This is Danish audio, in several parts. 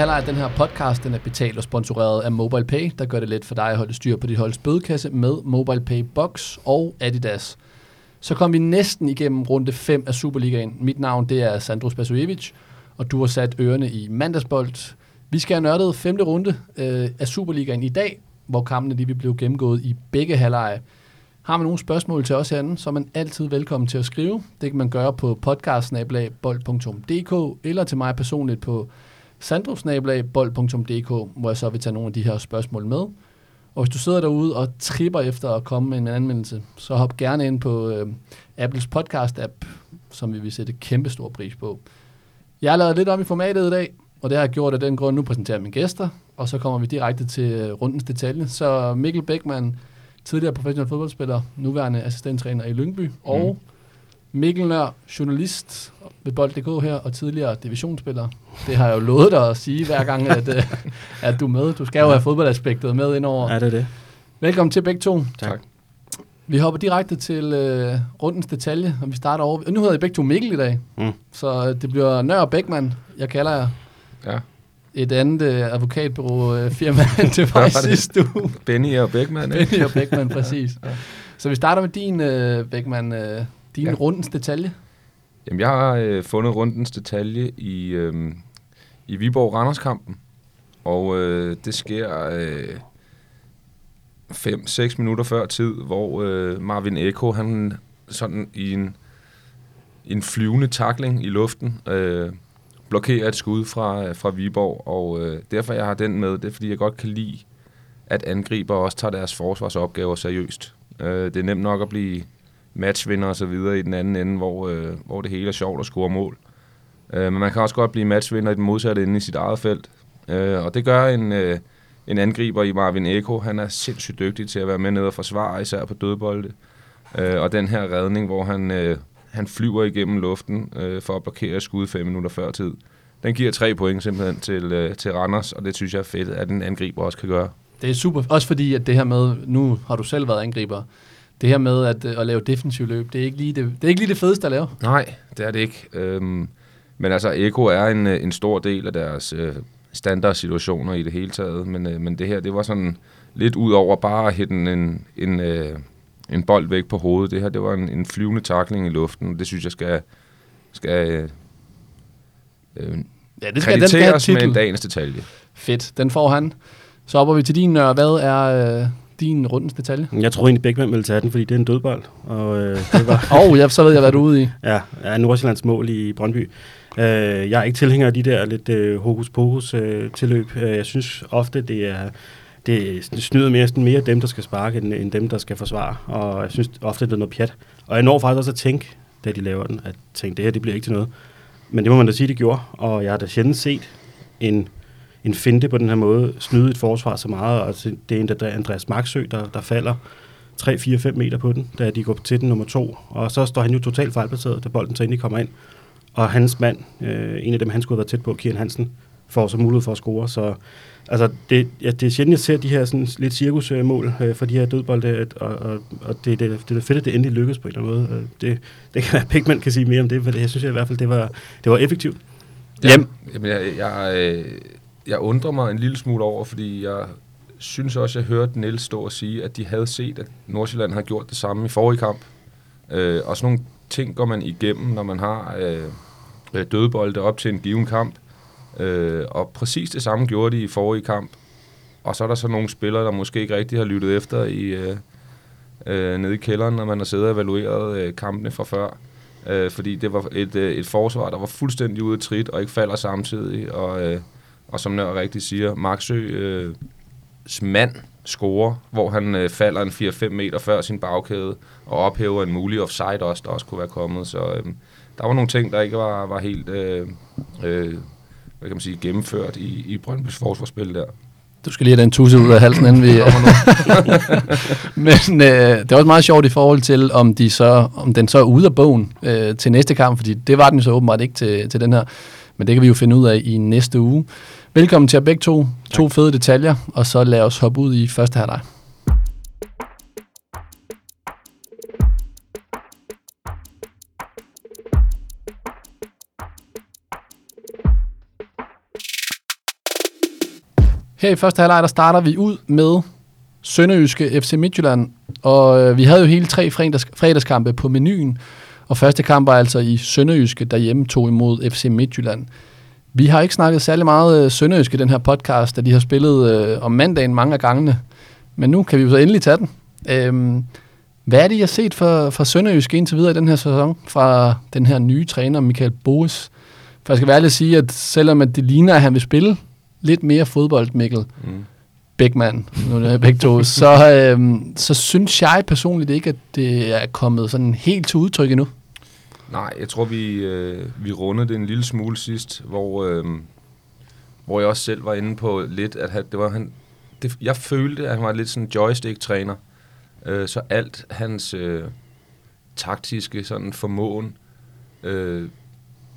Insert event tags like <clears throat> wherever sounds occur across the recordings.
Halvleg af den her podcast, den er betalt og sponsoreret af MobilePay, der gør det let for dig at holde styr på dit holds bødekasse med MobilePay Box og Adidas. Så kom vi næsten igennem runde 5 af Superligaen. Mit navn det er Sandro Spasojevic, og du har sat ørerne i mandagsbold. Vi skal have nørdet femte runde øh, af Superligaen i dag, hvor kampene lige vil blive gennemgået i begge halvleje. Har man nogle spørgsmål til os herinde, så er man altid velkommen til at skrive. Det kan man gøre på podcastsnablag.bold.dk eller til mig personligt på sandrosnablag.bold.dk, hvor jeg så vil tage nogle af de her spørgsmål med. Og hvis du sidder derude og tripper efter at komme med en anmeldelse, så hop gerne ind på øh, Apples podcast-app, som vi vil sætte kæmpe stor pris på. Jeg har lavet lidt om i formatet i dag, og det har jeg gjort af den grund, nu præsenterer jeg mine gæster, og så kommer vi direkte til øh, rundens detalje. Så Mikkel Beckmann, tidligere professionel fodboldspiller, nuværende assistenttræner i Lyngby, mm. Mikkel Nør, journalist ved Bold.dk her, og tidligere divisionsspiller. Det har jeg jo lovet dig at sige hver gang, at, øh, <laughs> at du er med. Du skal jo have fodboldaspektet med indover. Ja, det er det. Velkommen til begge to. Tak. Vi hopper direkte til øh, rundens detalje, og vi starter over. Nu hedder I begge to Mikkel i dag, Mm. så øh, det bliver Nør og Beckmann. Jeg kalder jer Ja. et andet øh, advokatbureau øh, firma, <laughs> det var i sidste uge. Benny og Beckmann, ikke? Benny og Beckmann, <laughs> præcis. Så vi starter med din, øh, Beckmann, øh, din ja. Rundens detalje. Jamen, jeg har øh, fundet rundens detalje i, øh, i Viborg-Randers-kampen. Og øh, det sker øh, 5-6 minutter før tid, hvor øh, Marvin Eko, han sådan i en, en flyvende takling i luften, øh, blokerer et skud fra, fra Viborg. Og øh, derfor jeg har den med, det er fordi, jeg godt kan lide, at angriber også tager deres forsvarsopgaver seriøst. Øh, det er nemt nok at blive matchvinder og så videre i den anden ende, hvor, øh, hvor det hele er sjovt at score mål. Øh, men man kan også godt blive matchvinder i den modsatte ende i sit eget felt. Øh, og det gør en, øh, en angriber i Marvin Eko. Han er sindssygt dygtig til at være med ned og forsvare, især på dødbolde. Øh, og den her redning, hvor han, øh, han flyver igennem luften øh, for at blokere skud fem minutter før tid. Den giver tre point simpelthen til, øh, til Randers, og det synes jeg er fedt, at en angriber også kan gøre. Det er super, også fordi at det her med, nu har du selv været angriber, det her med at, øh, at lave defensiv løb, det er ikke lige det, det, er ikke lige det fedeste at lave. Nej, det er det ikke. Øhm, men altså, Eko er en, øh, en stor del af deres øh, standardsituationer i det hele taget. Men, øh, men det her, det var sådan lidt ud over bare at hætte en, en, en, øh, en bold væk på hovedet. Det her, det var en, en flyvende takling i luften. Det synes jeg skal, skal øh, øh, Ja, det skal, den skal med en dagens detalje. Fedt, den får han. Så hopper vi til din nør. Hvad er øh, din rundens detalje? Jeg tror egentlig, Beckmann ville tage den, fordi det er en dødbold. Og øh, det var <laughs> Åh, oh, ja, så ved jeg, hvad du er ude i. <laughs> ja, ja, Nordsjællands mål i Brøndby. Øh, jeg er ikke tilhænger af de der lidt øh, hokus-pokus øh, tilløb. Øh, jeg synes ofte, det er det, det snyder mere, sådan mere dem, der skal sparke, end, end dem, der skal forsvare. Og jeg synes ofte, det er noget pjat. Og jeg når faktisk også at tænke, da de laver den, at tænke, det her det bliver ikke til noget. Men det må man da sige, det gjorde. Og jeg har da sjældent set en, en finte på den her måde snyde et forsvar så meget. Og det er endda Andreas Marksø, der, der falder 3-4-5 meter på den, da de går til den nummer to. Og så står han jo totalt fejlplaceret, da bolden så endelig kommer ind. Og hans mand, øh, en af dem, han skulle have været tæt på, Kian Hansen, får så mulighed for at score. Så altså, det, ja, det er sjældent, jeg ser de her sådan, lidt cirkusmål øh, for de her dødbolde, og, og, og det, det, det er fedt, at det endelig lykkes på en eller anden måde. Øh, Det, det kan være, Beckmann kan sige mere om det, for det, jeg synes jeg i hvert fald, det var, det var effektivt. Jamen, jamen jeg, jeg, øh, jeg undrer mig en lille smule over, fordi jeg synes også, jeg hørte Niels stå og sige, at de havde set, at Nordsjælland har gjort det samme i forrige kamp. Øh, og sådan nogle ting går man igennem, når man har øh, øh, dødbolde op til en given kamp. Øh, og præcis det samme gjorde de i forrige kamp. Og så er der så nogle spillere, der måske ikke rigtig har lyttet efter i, øh, øh, nede i kælderen, når man har siddet og evalueret øh, kampene fra før. Øh, fordi det var et, øh, et forsvar, der var fuldstændig ude af trit og ikke falder samtidig. Og, øh, og som Nør rigtig siger, Marksø øh, mand scorer, hvor han øh, falder en 4-5 meter før sin bagkæde og ophæver en mulig offside også, der også kunne være kommet. Så øh, der var nogle ting, der ikke var, var helt øh, øh, hvad kan man sige, gennemført i, i Brøndby's forsvarsspil der. Du skal lige have den tusse ud af halsen, inden vi... <laughs> <laughs> Men øh, det er også meget sjovt i forhold til, om, de så, om den så er ude af bogen øh, til næste kamp, fordi det var den så åbenbart ikke til, til den her. Men det kan vi jo finde ud af i næste uge. Velkommen til jer begge to. To fede detaljer, og så lad os hoppe ud i første halvleg. Her i første halvleg, der starter vi ud med Sønderjyske FC Midtjylland, og øh, vi havde jo hele tre fredags, fredagskampe på menuen, og første kamp var altså i Sønderjyske, der hjemme tog imod FC Midtjylland. Vi har ikke snakket særlig meget øh, Sønderjyske i den her podcast, da de har spillet øh, om mandagen mange af gangene, men nu kan vi jo så endelig tage den. Øhm, hvad er det, I har set for, for Sønderjysk indtil videre i den her sæson fra den her nye træner, Michael Boes? For jeg skal være ærlig at sige, at selvom at det ligner, at han vil spille lidt mere fodbold, Mikkel Mm. Beckmann, nu er det begge to, så, øhm, så synes jeg personligt ikke, at det er kommet sådan helt til udtryk endnu. Nej, jeg tror, vi, øh, vi rundede det en lille smule sidst, hvor, øh, hvor jeg også selv var inde på lidt, at han, det var han, det, jeg følte, at han var lidt sådan en joystick-træner. Øh, så alt hans øh, taktiske sådan formåen, øh,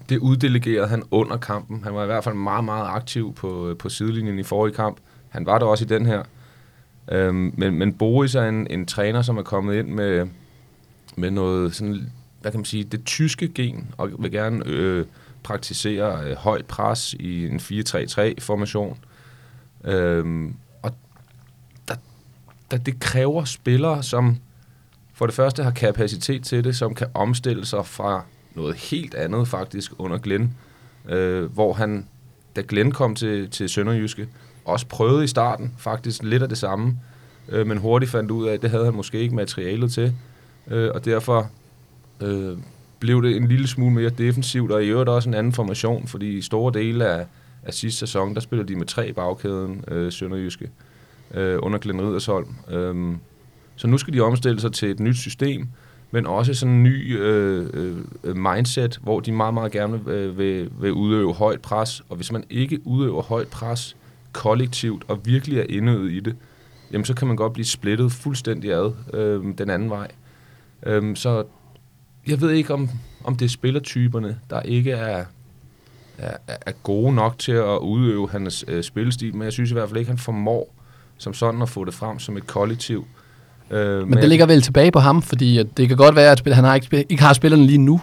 det uddelegerede han under kampen. Han var i hvert fald meget, meget aktiv på, øh, på sidelinjen i forrige kamp. Han var der også i den her. Øh, men, men Boris er en, en træner, som er kommet ind med, med noget sådan hvad kan man sige, det tyske gen, og vil gerne øh, praktisere øh, højt pres i en 4-3-3-formation. Øhm, og der, der, det kræver spillere, som for det første har kapacitet til det, som kan omstille sig fra noget helt andet faktisk under Glenn, øh, hvor han, da Glenn kom til, til Sønderjyske, også prøvede i starten faktisk lidt af det samme, øh, men hurtigt fandt ud af, at det havde han måske ikke materialet til, øh, og derfor øh, blev det en lille smule mere defensivt, og i øvrigt også en anden formation, fordi i store dele af, af sidste sæson, der spillede de med tre i bagkæden, øh, Sønderjyske, øh, under Glenn Ridersholm. Øh, så nu skal de omstille sig til et nyt system, men også sådan en ny øh, øh, mindset, hvor de meget, meget gerne øh, vil, vil udøve højt pres, og hvis man ikke udøver højt pres kollektivt og virkelig er indøvet i det, jamen så kan man godt blive splittet fuldstændig ad øh, den anden vej. Øh, så jeg ved ikke, om, om det er spillertyperne, der ikke er, er, er gode nok til at udøve hans øh, spillestil, men jeg synes i hvert fald ikke, han formår som sådan at få det frem som et kollektiv. Øh, Men, men det ligger vel tilbage på ham, fordi at det kan godt være, at spil- han har ikke, ikke har spillerne lige nu,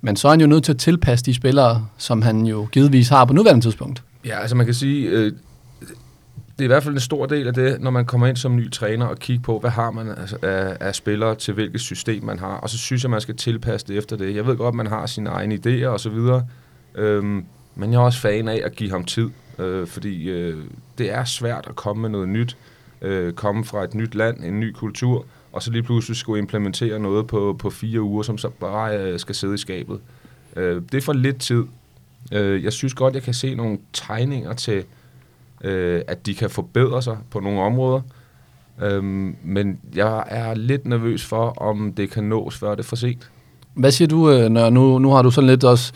men så er han jo nødt til at tilpasse de spillere, som han jo givetvis har på nuværende tidspunkt. Ja, altså man kan sige, øh, det er i hvert fald en stor del af det, når man kommer ind som ny træner og kigger på, hvad har man af, af spillere til hvilket system man har. Og så synes jeg, man skal tilpasse det efter det. Jeg ved godt, man har sine egne idéer og så videre, øhm, men jeg er også fan af at give ham tid, øh, fordi øh, det er svært at komme med noget nyt, øh, komme fra et nyt land, en ny kultur, og så lige pludselig skulle implementere noget på, på fire uger, som så bare øh, skal sidde i skabet. Øh, det er for lidt tid. Øh, jeg synes godt, jeg kan se nogle tegninger til, øh, at de kan forbedre sig på nogle områder. Øhm, men jeg er lidt nervøs for, om det kan nås, før det er for sent. Hvad siger du, øh, når nu, nu har du sådan lidt også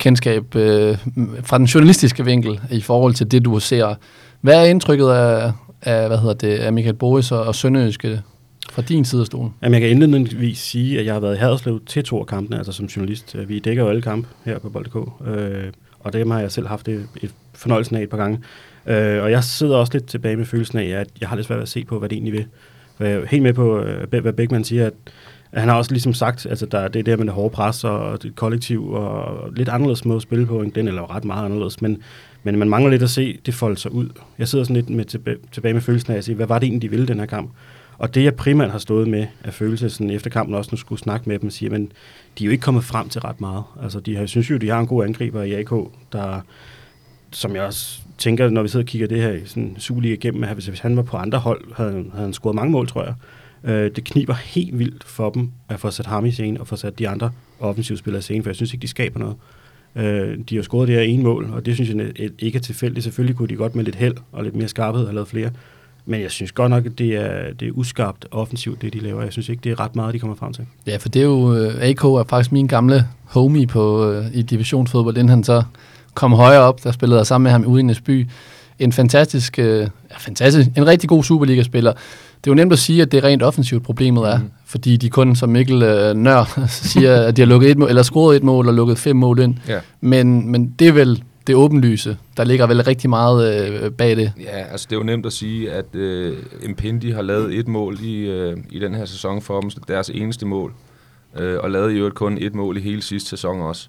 kendskab øh, fra den journalistiske vinkel i forhold til det, du ser. Hvad er indtrykket af, af hvad hedder det, af Michael Boris og, og Sønderjyske fra din side af stolen? Jamen, jeg kan indledningsvis sige, at jeg har været i Haderslev til to af kampene, altså som journalist. Vi dækker jo alle kampe her på Bold.dk, øh, og dem har jeg selv haft et, et fornøjelsen af et par gange. Øh, og jeg sidder også lidt tilbage med følelsen af, at jeg har lidt svært ved at se på, hvad det egentlig vil. For jeg er helt med på, øh, hvad Beckmann siger, at, han har også ligesom sagt, altså der, det er der med det hårde pres og det kollektiv og lidt anderledes måde at spille på end den, eller ret meget anderledes, men, men man mangler lidt at se det folde sig ud. Jeg sidder sådan lidt med tilbage, tilbage med følelsen af at sige, hvad var det egentlig, de ville den her kamp? Og det jeg primært har stået med af følelse sådan efter kampen også, nu skulle snakke med dem og sige, men de er jo ikke kommet frem til ret meget. Altså de har, synes jo, de har en god angriber i AK, der, som jeg også tænker, når vi sidder og kigger det her i sådan Superliga igennem, at hvis, han var på andre hold, havde, havde han scoret mange mål, tror jeg. Øh, det kniber helt vildt for dem at få sat ham i scenen og få sat de andre offensive spillere i scenen, for jeg synes ikke, de skaber noget. Øh, de har scoret det her ene mål, og det synes jeg ikke er tilfældigt. Selvfølgelig kunne de godt med lidt held og lidt mere skarphed have lavet flere. Men jeg synes godt nok, at det er, det er uskarpt offensivt, det de laver. Jeg synes ikke, det er ret meget, de kommer frem til. Ja, for det er jo, øh, AK er faktisk min gamle homie på, øh, i divisionsfodbold, inden han så kom højere op, der spillede jeg sammen med ham ude i Næsby. En fantastisk, øh, fantastisk, en rigtig god Superliga-spiller. Det er jo nemt at sige, at det er rent offensivt problemet er, mm. fordi de kun, som Mikkel øh, Nør <laughs> siger, at de har lukket et mål, eller scoret et mål og lukket fem mål ind. Ja. Men, men det er vel det åbenlyse. Der ligger vel rigtig meget øh, bag det. Ja, altså det er jo nemt at sige, at øh, Impindi har lavet et mål i, øh, i den her sæson for dem, deres eneste mål. Øh, og lavede i øvrigt kun et mål i hele sidste sæson også.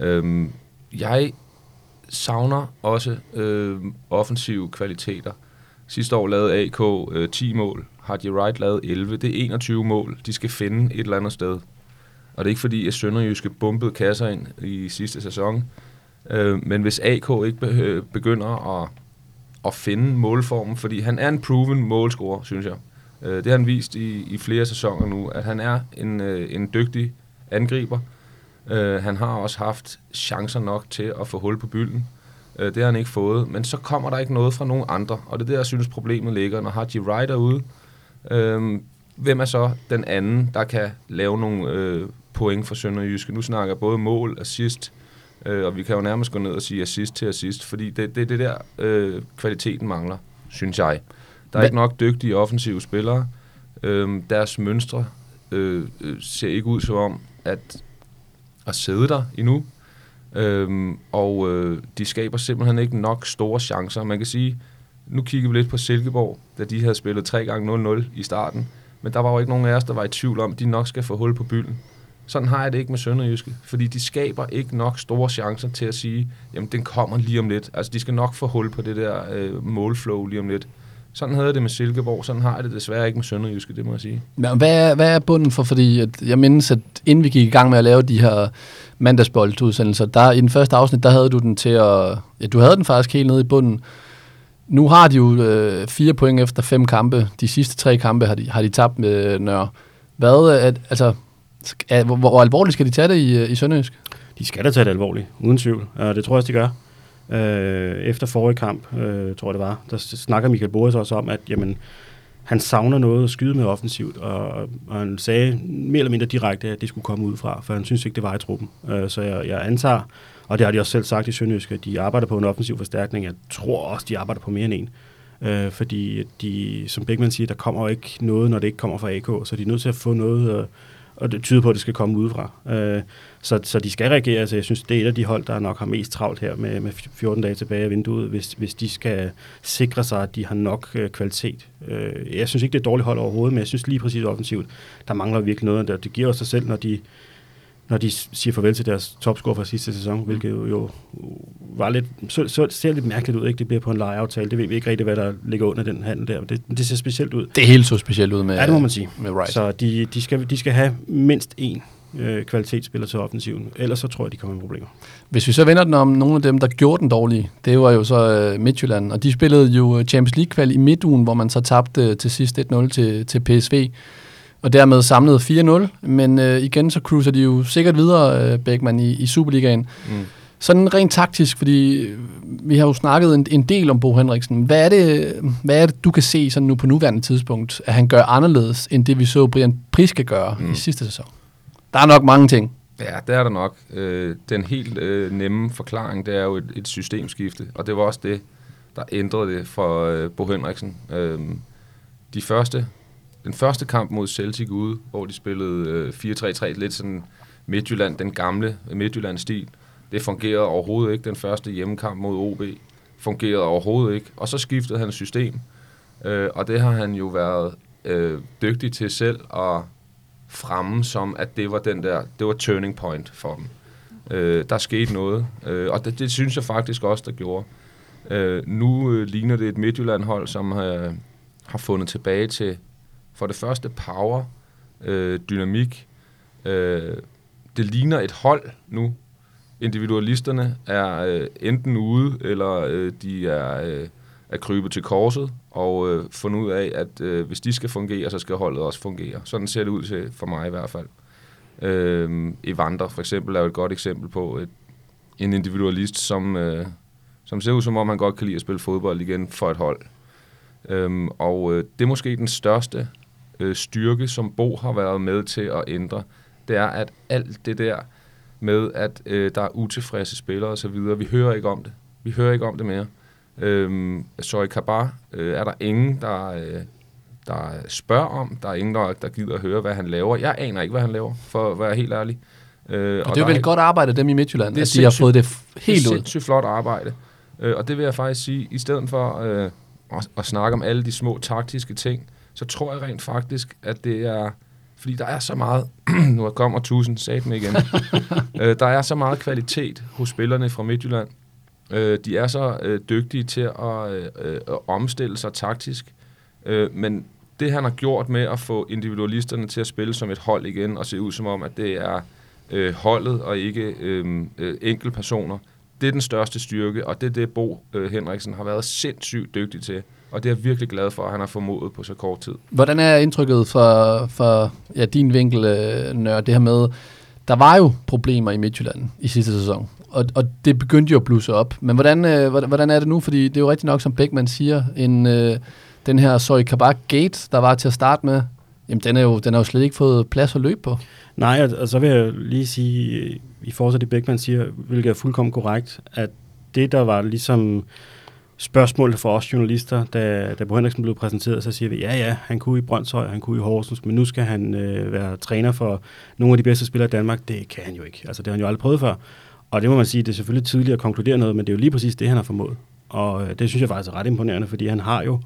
Øh, jeg savner også øh, offensive kvaliteter. Sidste år lavede AK øh, 10 mål, Hardy Wright lavede 11. Det er 21 mål, de skal finde et eller andet sted. Og det er ikke fordi, at Sønderjyske bumpede kasser ind i sidste sæson. Øh, men hvis AK ikke be- øh, begynder at, at finde målformen, fordi han er en proven målscorer, synes jeg. Øh, det har han vist i, i flere sæsoner nu, at han er en, øh, en dygtig angriber. Øh, han har også haft chancer nok til at få hul på bylden. Øh, det har han ikke fået, men så kommer der ikke noget fra nogen andre, og det er der, jeg synes, problemet ligger. Når Haji Wright er ude, øh, hvem er så den anden, der kan lave nogle øh, point for Sønderjyske? Nu snakker jeg både mål, assist, øh, og vi kan jo nærmest gå ned og sige assist til assist, fordi det, det, det der øh, kvaliteten mangler, synes jeg. Der er Hva- ikke nok dygtige offensive spillere. Øh, deres mønstre øh, øh, ser ikke ud som om, at at sidde der endnu. Øhm, og øh, de skaber simpelthen ikke nok store chancer. Man kan sige, nu kigger vi lidt på Silkeborg, da de havde spillet 3 gange 0-0 i starten. Men der var jo ikke nogen af os, der var i tvivl om, at de nok skal få hul på bylden. Sådan har jeg det ikke med Sønderjyske, fordi de skaber ikke nok store chancer til at sige, jamen den kommer lige om lidt. Altså de skal nok få hul på det der øh, målflow lige om lidt. Sådan havde jeg det med Silkeborg, sådan har jeg det desværre ikke med Sønderjyske, det må jeg sige. Men hvad er, hvad er bunden for, fordi at jeg mindes, at inden vi gik i gang med at lave de her mandagsboldudsendelser, der i den første afsnit, der havde du den til at, ja, du havde den faktisk helt nede i bunden. Nu har de jo øh, fire point efter fem kampe. De sidste tre kampe har de, har de tabt med Nør. Hvad, er, altså, er, hvor, hvor alvorligt skal de tage det i, øh, i Sønderjysk? De skal da tage det alvorligt, uden tvivl. Og det tror jeg også, de gør. Øh, efter forrige kamp, øh, tror jeg det var, der snakker Michael Boris også om, at jamen, han savner noget at skyde med offensivt, og, og han sagde mere eller mindre direkte, at det skulle komme ud fra, for han synes ikke, det var i truppen. Øh, så jeg, jeg antager, og det har de også selv sagt i Sønderjysk, at de arbejder på en offensiv forstærkning. Jeg tror også, de arbejder på mere end en. Øh, fordi de, som Bækman siger, der kommer jo ikke noget, når det ikke kommer fra AK, så de er nødt til at få noget, øh, og det tyder på, at det skal komme udefra. Øh, så, så de skal reagere. så jeg synes, det er et af de hold, der nok har mest travlt her med, med 14 dage tilbage af vinduet, hvis, hvis de skal sikre sig, at de har nok øh, kvalitet. Øh, jeg synes ikke, det er et dårligt hold overhovedet, men jeg synes lige præcis offensivt, der mangler virkelig noget. Der, det giver os sig selv, når de, når de siger farvel til deres topscore fra sidste sæson, hvilket jo, jo var lidt, så, så ser lidt mærkeligt ud, ikke? Det bliver på en lejeaftale. Det ved vi ikke rigtig, hvad der ligger under den handel der, det, det ser specielt ud. Det hele så specielt ud med, Ja, det må man sige. med Wright. Så de, de, skal, de skal have mindst én øh, kvalitetsspiller til offensiven. Ellers så tror jeg, de kommer med problemer. Hvis vi så vender den om nogle af dem, der gjorde den dårlige, det var jo så øh, Midtjylland, og de spillede jo Champions League-kval i midtugen, hvor man så tabte øh, til sidst 1-0 til, til PSV, og dermed samlede 4-0, men øh, igen så cruiser de jo sikkert videre, øh, Beckmann, i, i Superligaen. Mm. Sådan rent taktisk, fordi øh, vi har jo snakket en, en del om Bo Henriksen. Hvad er, det, hvad er det, du kan se sådan nu på nuværende tidspunkt, at han gør anderledes, end det vi så Brian Priske gøre mm. i sidste sæson? Der er nok mange ting. Ja, det er der nok. Øh, den helt øh, nemme forklaring, det er jo et, et systemskifte, og det var også det, der ændrede det for øh, Bo Henriksen. Øh, de første, den første kamp mod Celtic ude, hvor de spillede øh, 4-3-3, lidt sådan Midtjylland, den gamle Midtjylland-stil, det fungerede overhovedet ikke. Den første hjemmekamp mod OB fungerede overhovedet ikke. Og så skiftede han system, øh, og det har han jo været øh, dygtig til selv at fremme som, at det var den der, det var turning point for dem. Øh, der skete noget, øh, og det, det synes jeg faktisk også, der gjorde. Øh, nu øh, ligner det et Midtjylland-hold, som øh, har fundet tilbage til, for det første, power, øh, dynamik. Øh, det ligner et hold nu. Individualisterne er øh, enten ude, eller øh, de er, øh, er krybet til korset, og øh, fundet ud af, at øh, hvis de skal fungere, så skal holdet også fungere. Sådan ser det ud til for mig i hvert fald. Øh, Evander for eksempel er jo et godt eksempel på et, en individualist, som, øh, som ser ud som om, han godt kan lide at spille fodbold igen for et hold. Øhm, og øh, det er måske den største øh, styrke, som Bo har været med til at ændre. Det er, at alt det der med, at øh, der er utilfredse spillere osv., vi hører ikke om det. Vi hører ikke om det mere. Øhm, Sorry Kabar øh, er der ingen, der, øh, der spørger om. Der er ingen, der, der gider at høre, hvad han laver. Jeg aner ikke, hvad han laver, for at være helt ærlig. Øh, Og, og det er vel godt arbejde dem i Midtjylland, Det er at de har fået det helt det er ud. sindssygt flot arbejde. Øh, og det vil jeg faktisk sige, i stedet for øh, at, at snakke om alle de små taktiske ting, så tror jeg rent faktisk, at det er... Fordi der er så meget... <clears throat> nu kommer tusind sat med igen. <laughs> øh, der er så meget kvalitet hos spillerne fra Midtjylland, Øh, de er så øh, dygtige til at, øh, øh, at omstille sig taktisk. Øh, men det, han har gjort med at få individualisterne til at spille som et hold igen, og se ud som om, at det er øh, holdet og ikke øh, øh, enkeltpersoner, det er den største styrke, og det er det, Bo øh, Henriksen har været sindssygt dygtig til. Og det er jeg virkelig glad for, at han har formået på så kort tid. Hvordan er indtrykket for, for ja, din vinkel, øh, Nør, det her med, der var jo problemer i Midtjylland i sidste sæson, og, og det begyndte jo at blusse op. Men hvordan, øh, hvordan, hvordan er det nu? Fordi det er jo rigtigt nok, som Beckmann siger, en, øh, den her Soy Kabak Gate, der var til at starte med, jamen den, er jo, den har jo slet ikke fået plads at løbe på. Nej, og, og så vil jeg lige sige, i forhold til det Beckmann siger, hvilket er fuldkommen korrekt, at det, der var ligesom spørgsmålet for os journalister, da, da Bo Henriksen blev præsenteret, så siger vi, ja ja, han kunne i Brøndshøj, han kunne i Horsens, men nu skal han øh, være træner for nogle af de bedste spillere i Danmark. Det kan han jo ikke. Altså, det har han jo aldrig prøvet før. Og det må man sige, det er selvfølgelig tidligt at konkludere noget, men det er jo lige præcis det, han har formået. Og øh, det synes jeg faktisk er ret imponerende, fordi han har jo,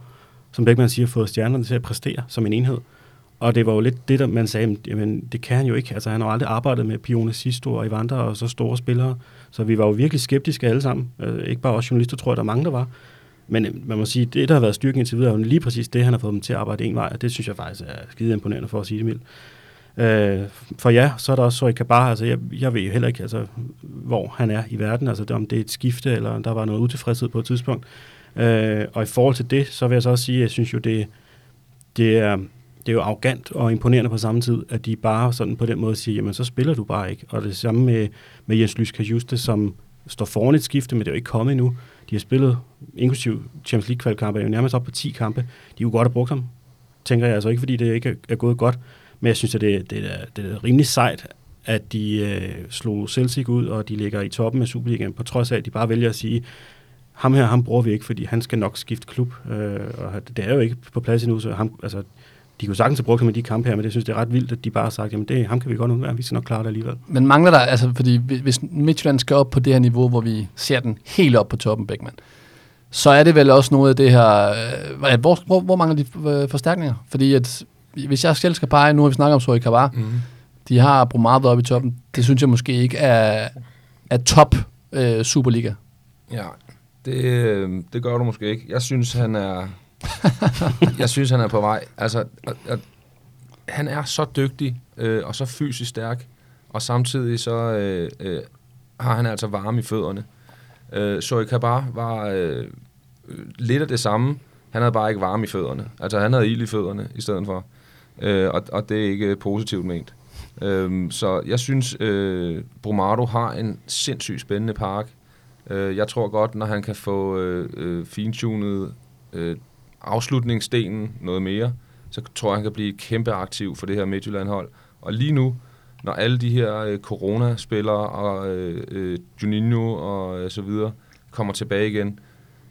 som Beckmann siger, fået stjernerne til at præstere som en enhed. Og det var jo lidt det, der man sagde, jamen det kan han jo ikke. Altså han har aldrig arbejdet med Pione Sisto og Evander og så store spillere. Så vi var jo virkelig skeptiske alle sammen. Øh, ikke bare os journalister, tror jeg, der er mange, der var. Men øh, man må sige, det, der har været styrken indtil videre, er jo lige præcis det, han har fået dem til at arbejde en vej, og det synes jeg faktisk er skide imponerende for at sige det mildt. Øh, for ja, så er der også Soy Kabar, altså jeg, jeg ved jo heller ikke, altså, hvor han er i verden, altså om det er et skifte, eller der var noget utilfredshed på et tidspunkt. Øh, og i forhold til det, så vil jeg så også sige, at jeg synes jo, det, det er, det er jo arrogant og imponerende på samme tid, at de bare sådan på den måde siger, jamen så spiller du bare ikke. Og det samme med, med Jens Lyska Juste, som står foran et skifte, men det er jo ikke kommet endnu. De har spillet, inklusiv Champions League kvalkampe, jo nærmest op på 10 kampe. De jo godt have brugt ham, tænker jeg. Altså ikke fordi det ikke er gået godt, men jeg synes, at det, det, er, det er rimelig sejt, at de øh, slog Celtic ud, og de ligger i toppen af Superligaen, på trods af, at de bare vælger at sige, ham her, ham bruger vi ikke, fordi han skal nok skifte klub, øh, og det er jo ikke på plads endnu, så ham, altså, de kunne sagtens have brugt ham i de kampe her, men det synes det er ret vildt, at de bare har sagt, jamen det, ham kan vi godt undvære, vi skal nok klare det alligevel. Men mangler der, altså fordi hvis Midtjylland skal op på det her niveau, hvor vi ser den helt op på toppen, Beckmann, så er det vel også noget af det her, øh, hvor, hvor, hvor mangler de øh, forstærkninger? Fordi at, hvis jeg selv skal pege, nu har vi snakket om Soy Kavar, mm. de har Bromarvet oppe i toppen, det synes jeg måske ikke er, er top øh, Superliga. Ja, det, øh, det gør du måske ikke. Jeg synes, han er <laughs> jeg synes, han er på vej. Altså, at, at, han er så dygtig øh, og så fysisk stærk, og samtidig så øh, øh, har han altså varme i fødderne. Øh, Zoe Kabar var øh, lidt af det samme. Han havde bare ikke varme i fødderne. Altså, han havde ild i fødderne i stedet for. Øh, og, og det er ikke positivt ment. Øh, så jeg synes, øh, Brumado har en sindssygt spændende park. Øh, jeg tror godt, når han kan få øh, øh, fintunet øh, afslutningsdelen noget mere, så tror jeg, han kan blive kæmpe aktiv for det her Midtjylland-hold. Og lige nu, når alle de her øh, corona-spillere og øh, øh, Juninho og øh, så videre kommer tilbage igen,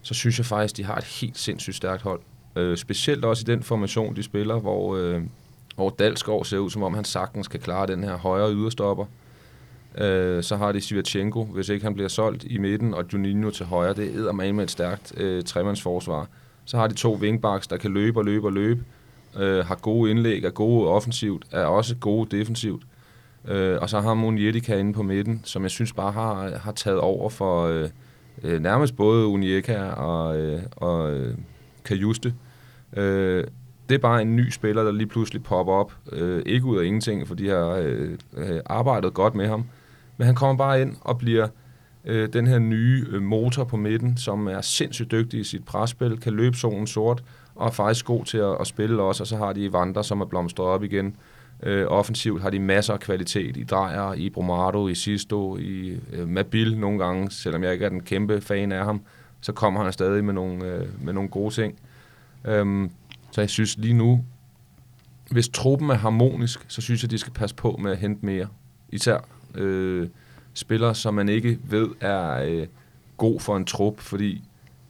så synes jeg faktisk, de har et helt sindssygt stærkt hold. Øh, specielt også i den formation, de spiller, hvor, øh, hvor Dalsgaard ser ud, som om han sagtens kan klare den her højre yderstopper. Øh, så har de Sivachenko, hvis ikke han bliver solgt i midten, og Juninho til højre. Det er med et stærkt øh, tremandsforsvar. Så har de to wingbacks, der kan løbe og løbe og løbe. Øh, har gode indlæg, er gode offensivt, er også gode defensivt. Øh, og så har Munietika inde på midten, som jeg synes bare har, har taget over for øh, øh, nærmest både Unieka og, øh, og øh, Kajuste. Øh, det er bare en ny spiller, der lige pludselig popper op. Øh, ikke ud af ingenting, for de har øh, øh, arbejdet godt med ham. Men han kommer bare ind og bliver øh, den her nye øh, motor på midten, som er sindssygt dygtig i sit presspil, kan løbe solen sort, og er faktisk god til at, at spille også, og så har de Vandre, som er blomstret op igen. Øh, offensivt har de masser af kvalitet i Drejer, i Bromado, i Sisto, i øh, Mabil nogle gange, selvom jeg ikke er den kæmpe fan af ham, så kommer han stadig med nogle, øh, med nogle gode ting. Øhm, så jeg synes lige nu, hvis truppen er harmonisk, så synes jeg, de skal passe på med at hente mere. Især øh, spiller, som man ikke ved er øh, god for en trup, fordi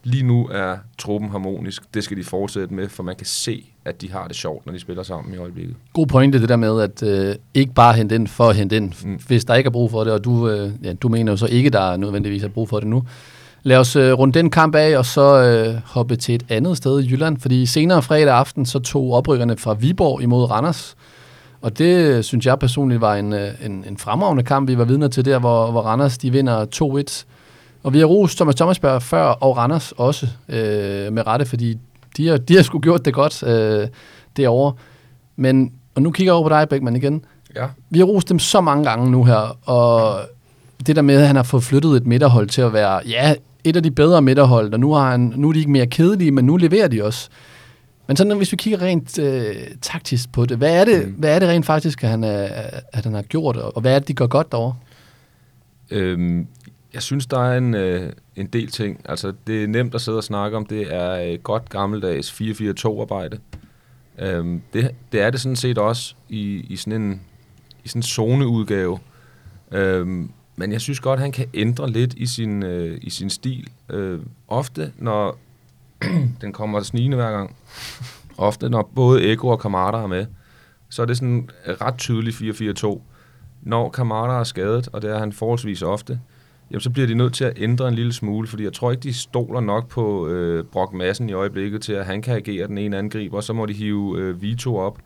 lige nu er truppen harmonisk. Det skal de fortsætte med, for man kan se, at de har det sjovt, når de spiller sammen i øjeblikket. God pointe det der med, at øh, ikke bare hente ind for at hente ind, mm. hvis der ikke er brug for det, og du, øh, ja, du mener jo så ikke, der er nødvendigvis er brug for det nu. Lad os øh, runde den kamp af, og så øh, hoppe til et andet sted i Jylland, fordi senere fredag aften, så tog oprykkerne fra Viborg imod Randers. Og det synes jeg personligt var en, øh, en, en fremragende kamp, vi var vidner til der, hvor, hvor Randers de vinder 2-1. Og vi har rost Thomas Thomasberg før, og Randers også øh, med rette, fordi de har, de har sgu gjort det godt øh, derovre. Men, og nu kigger jeg over på dig, Beckmann, igen. Ja. Vi har rost dem så mange gange nu her, og det der med, at han har fået flyttet et midterhold til at være, ja, et af de bedre midterhold, og nu, har han, nu er de ikke mere kedelige, men nu leverer de også. Men sådan, hvis vi kigger rent øh, taktisk på det, hvad er det, mm. hvad er det rent faktisk, at han, er, at han har gjort, og hvad er det, de gør godt derovre? Øhm, jeg synes, der er en, øh, en del ting. Altså, det er nemt at sidde og snakke om. Det er øh, godt gammeldags 4-4-2-arbejde. Øhm, det, det er det sådan set også i, i sådan en i sådan en zoneudgave. Øhm, men jeg synes godt, han kan ændre lidt i sin, øh, i sin stil. Øh, ofte, når <clears throat> den kommer snigende hver gang, ofte når både Eko og Kamada er med, så er det sådan ret tydeligt 4-4-2. Når Kamada er skadet, og det er han forholdsvis ofte, jamen så bliver de nødt til at ændre en lille smule, fordi jeg tror ikke, de stoler nok på øh, Brock Madsen i øjeblikket til, at han kan agere den ene angriber, og så må de hive øh, Vito op.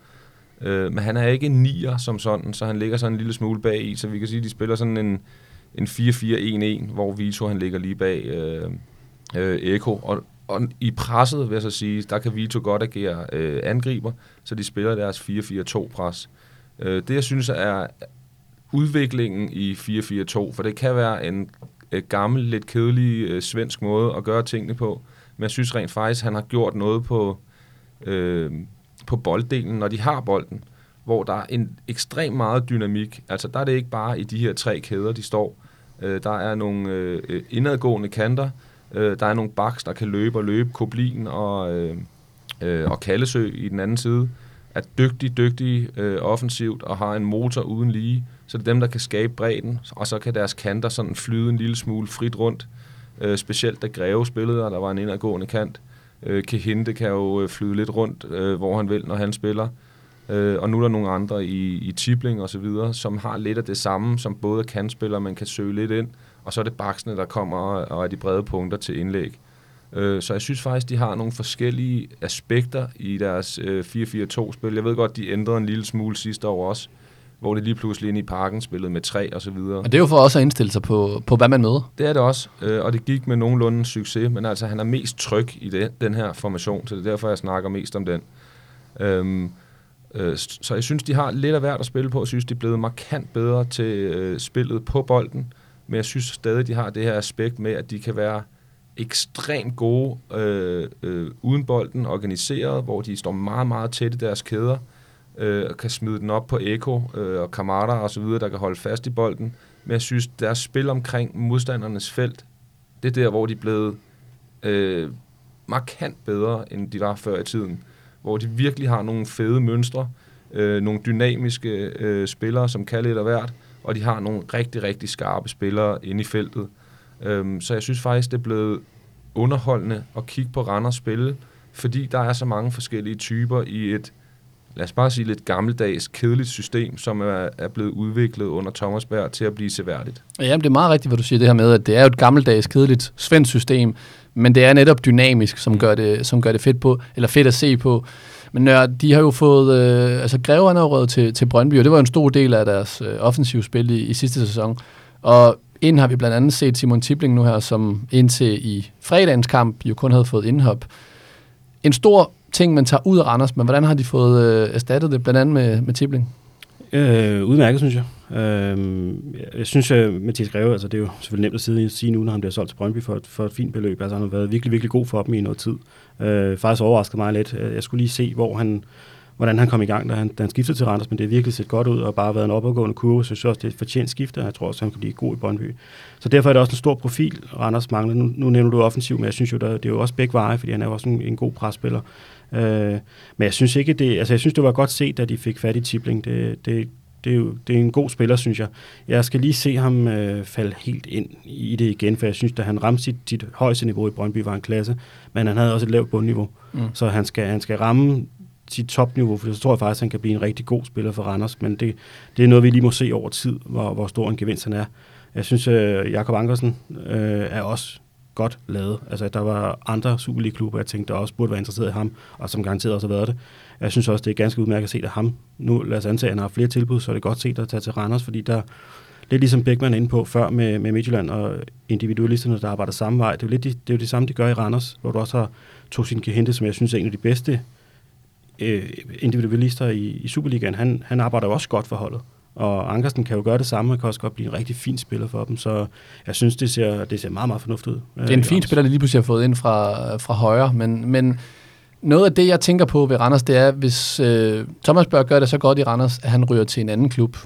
Øh, men han er ikke en nier som sådan, så han ligger sådan en lille smule bag i, så vi kan sige, at de spiller sådan en, en 4-4-1-1, hvor Vito han ligger lige bag øh, øh, Eko, og, og i presset, vil jeg så sige, der kan Vito godt agere øh, angriber, så de spiller deres 4-4-2-pres. Øh, det, jeg synes, er udviklingen i 4-4-2, for det kan være en øh, gammel, lidt kedelig øh, svensk måde at gøre tingene på, men jeg synes rent faktisk, han har gjort noget på, øh, på bolddelen, når de har bolden, hvor der er en ekstrem meget dynamik. Altså der er det ikke bare i de her tre kæder, de står. Øh, der er nogle øh, øh indadgående kanter, øh, der er nogle baks, der kan løbe og løbe, Koblin og, øh, øh, og Kallesø i den anden side, er dygtig, dygtig øh, offensivt og har en motor uden lige, så det er dem, der kan skabe bredden, og så kan deres kanter sådan flyde en lille smule frit rundt. Øh, specielt da Greve spillede, og der var en indadgående kant. Øh, Kehinde kan jo øh, flyde lidt rundt, øh, hvor han vil, når han spiller. Øh, og nu er der nogle andre i, i Tibling og så videre, som har lidt af det samme, som både kan spille, man kan søge lidt ind. Og så er det baksene, der kommer og er de brede punkter til indlæg. Øh, så jeg synes faktisk, de har nogle forskellige aspekter i deres øh, 4-4-2-spil. Jeg ved godt, de ændrede en lille smule sidste år også, hvor det lige pludselig ind i parken spillede med tre og så videre. Og det er jo for også at indstille sig på, på hvad man møder. Det er det også, øh, og det gik med nogenlunde succes, men altså han er mest tryg i det, den her formation, så det er derfor, jeg snakker mest om den. Øhm, øh, så jeg synes, de har lidt af hvert at spille på. Jeg synes, de er blevet markant bedre til øh, spillet på bolden, men jeg synes stadig, de har det her aspekt med, at de kan være ekstremt gode øh, øh, uden bolden, organiseret, hvor de står meget, meget tæt i deres kæder, øh, og kan smide den op på Eko øh, og Kamada og så videre, der kan holde fast i bolden. Men jeg synes, deres spil omkring modstandernes felt, det er der, hvor de er blevet øh, markant bedre, end de var før i tiden. Hvor de virkelig har nogle fede mønstre, øh, nogle dynamiske øh, spillere, som kan lidt af hvert, og de har nogle rigtig, rigtig skarpe spillere inde i feltet. Øhm, så jeg synes faktisk, det er blevet underholdende at kigge på Randers spille, fordi der er så mange forskellige typer i et lad os bare sige, lidt gammeldags, kedeligt system, som er, er blevet udviklet under Thomas Berg til at blive seværdigt. Ja, det er meget rigtigt, hvad du siger det her med, at det er jo et gammeldags, kedeligt svensk system, men det er netop dynamisk, som, mm. gør, det, som gør det fedt, på, eller fedt at se på. Men ja, de har jo fået, øh, altså Greve er til, til Brøndby, og det var en stor del af deres øh, offensive spil i, i sidste sæson. Og inden har vi blandt andet set Simon Tibling nu her, som indtil i fredagens kamp jo kun havde fået indhop. En stor ting, man tager ud af Randers, men hvordan har de fået øh, erstattet det, blandt andet med, med Tibling? Øh, udmærket, synes jeg. Øh, jeg synes, at Mathias Greve, altså det er jo selvfølgelig nemt at sige nu, når han bliver solgt til Brøndby for et, for et fint beløb. Altså han har været virkelig, virkelig god for dem i noget tid. Øh, faktisk overraskede mig lidt. Øh, jeg skulle lige se, hvor han, hvordan han kom i gang, da han, da han skiftede til Randers, men det har virkelig set godt ud og bare været en opadgående kurve, så jeg synes også, det er et fortjent skifte, og jeg tror også, han kan blive god i Brøndby. Så derfor er det også en stor profil, Randers mangler. Nu, nu nævner du offensiv, men jeg synes jo, der, det er jo også begge veje, fordi han er også en, en god presspiller. Øh, men jeg synes ikke, det, altså jeg synes, det var godt set, da de fik fat i Tibling. Det, det, det er, jo, det er en god spiller, synes jeg. Jeg skal lige se ham øh, falde helt ind i det igen, for jeg synes, at han ramte sit, sit højeste niveau i Brøndby var en klasse, men han havde også et lavt bundniveau. Mm. Så han skal, han skal ramme sit topniveau, for så tror jeg faktisk, at han kan blive en rigtig god spiller for Randers, men det, det er noget, vi lige må se over tid, hvor, hvor stor en gevinst han er. Jeg synes, øh, Jakob Ankersen øh, er også godt lavet. Altså, der var andre Superliga-klubber, jeg tænkte, der også burde være interesseret i ham, og som garanteret også har været det. Jeg synes også, det er ganske udmærket at se at ham. Nu lad os antage, at han har flere tilbud, så er det godt set at tage til Randers, fordi der, lidt ligesom Bækman inde på før med, med Midtjylland og individualisterne, der arbejder samme vej. Det er jo lidt det, det, er jo det samme, de gør i Randers, hvor du også har Tosin Kehente, som jeg synes er en af de bedste øh, individualister i, i Superligaen. Han, han arbejder jo også godt for holdet. Og Ankersen kan jo gøre det samme, og kan også godt blive en rigtig fin spiller for dem, så jeg synes, det ser, det ser meget, meget fornuftigt ud. Det er en fin spiller, de lige pludselig har fået ind fra, fra højre, men, men noget af det, jeg tænker på ved Randers, det er, hvis øh, Thomas Børg gør det så godt i Randers, at han ryger til en anden klub.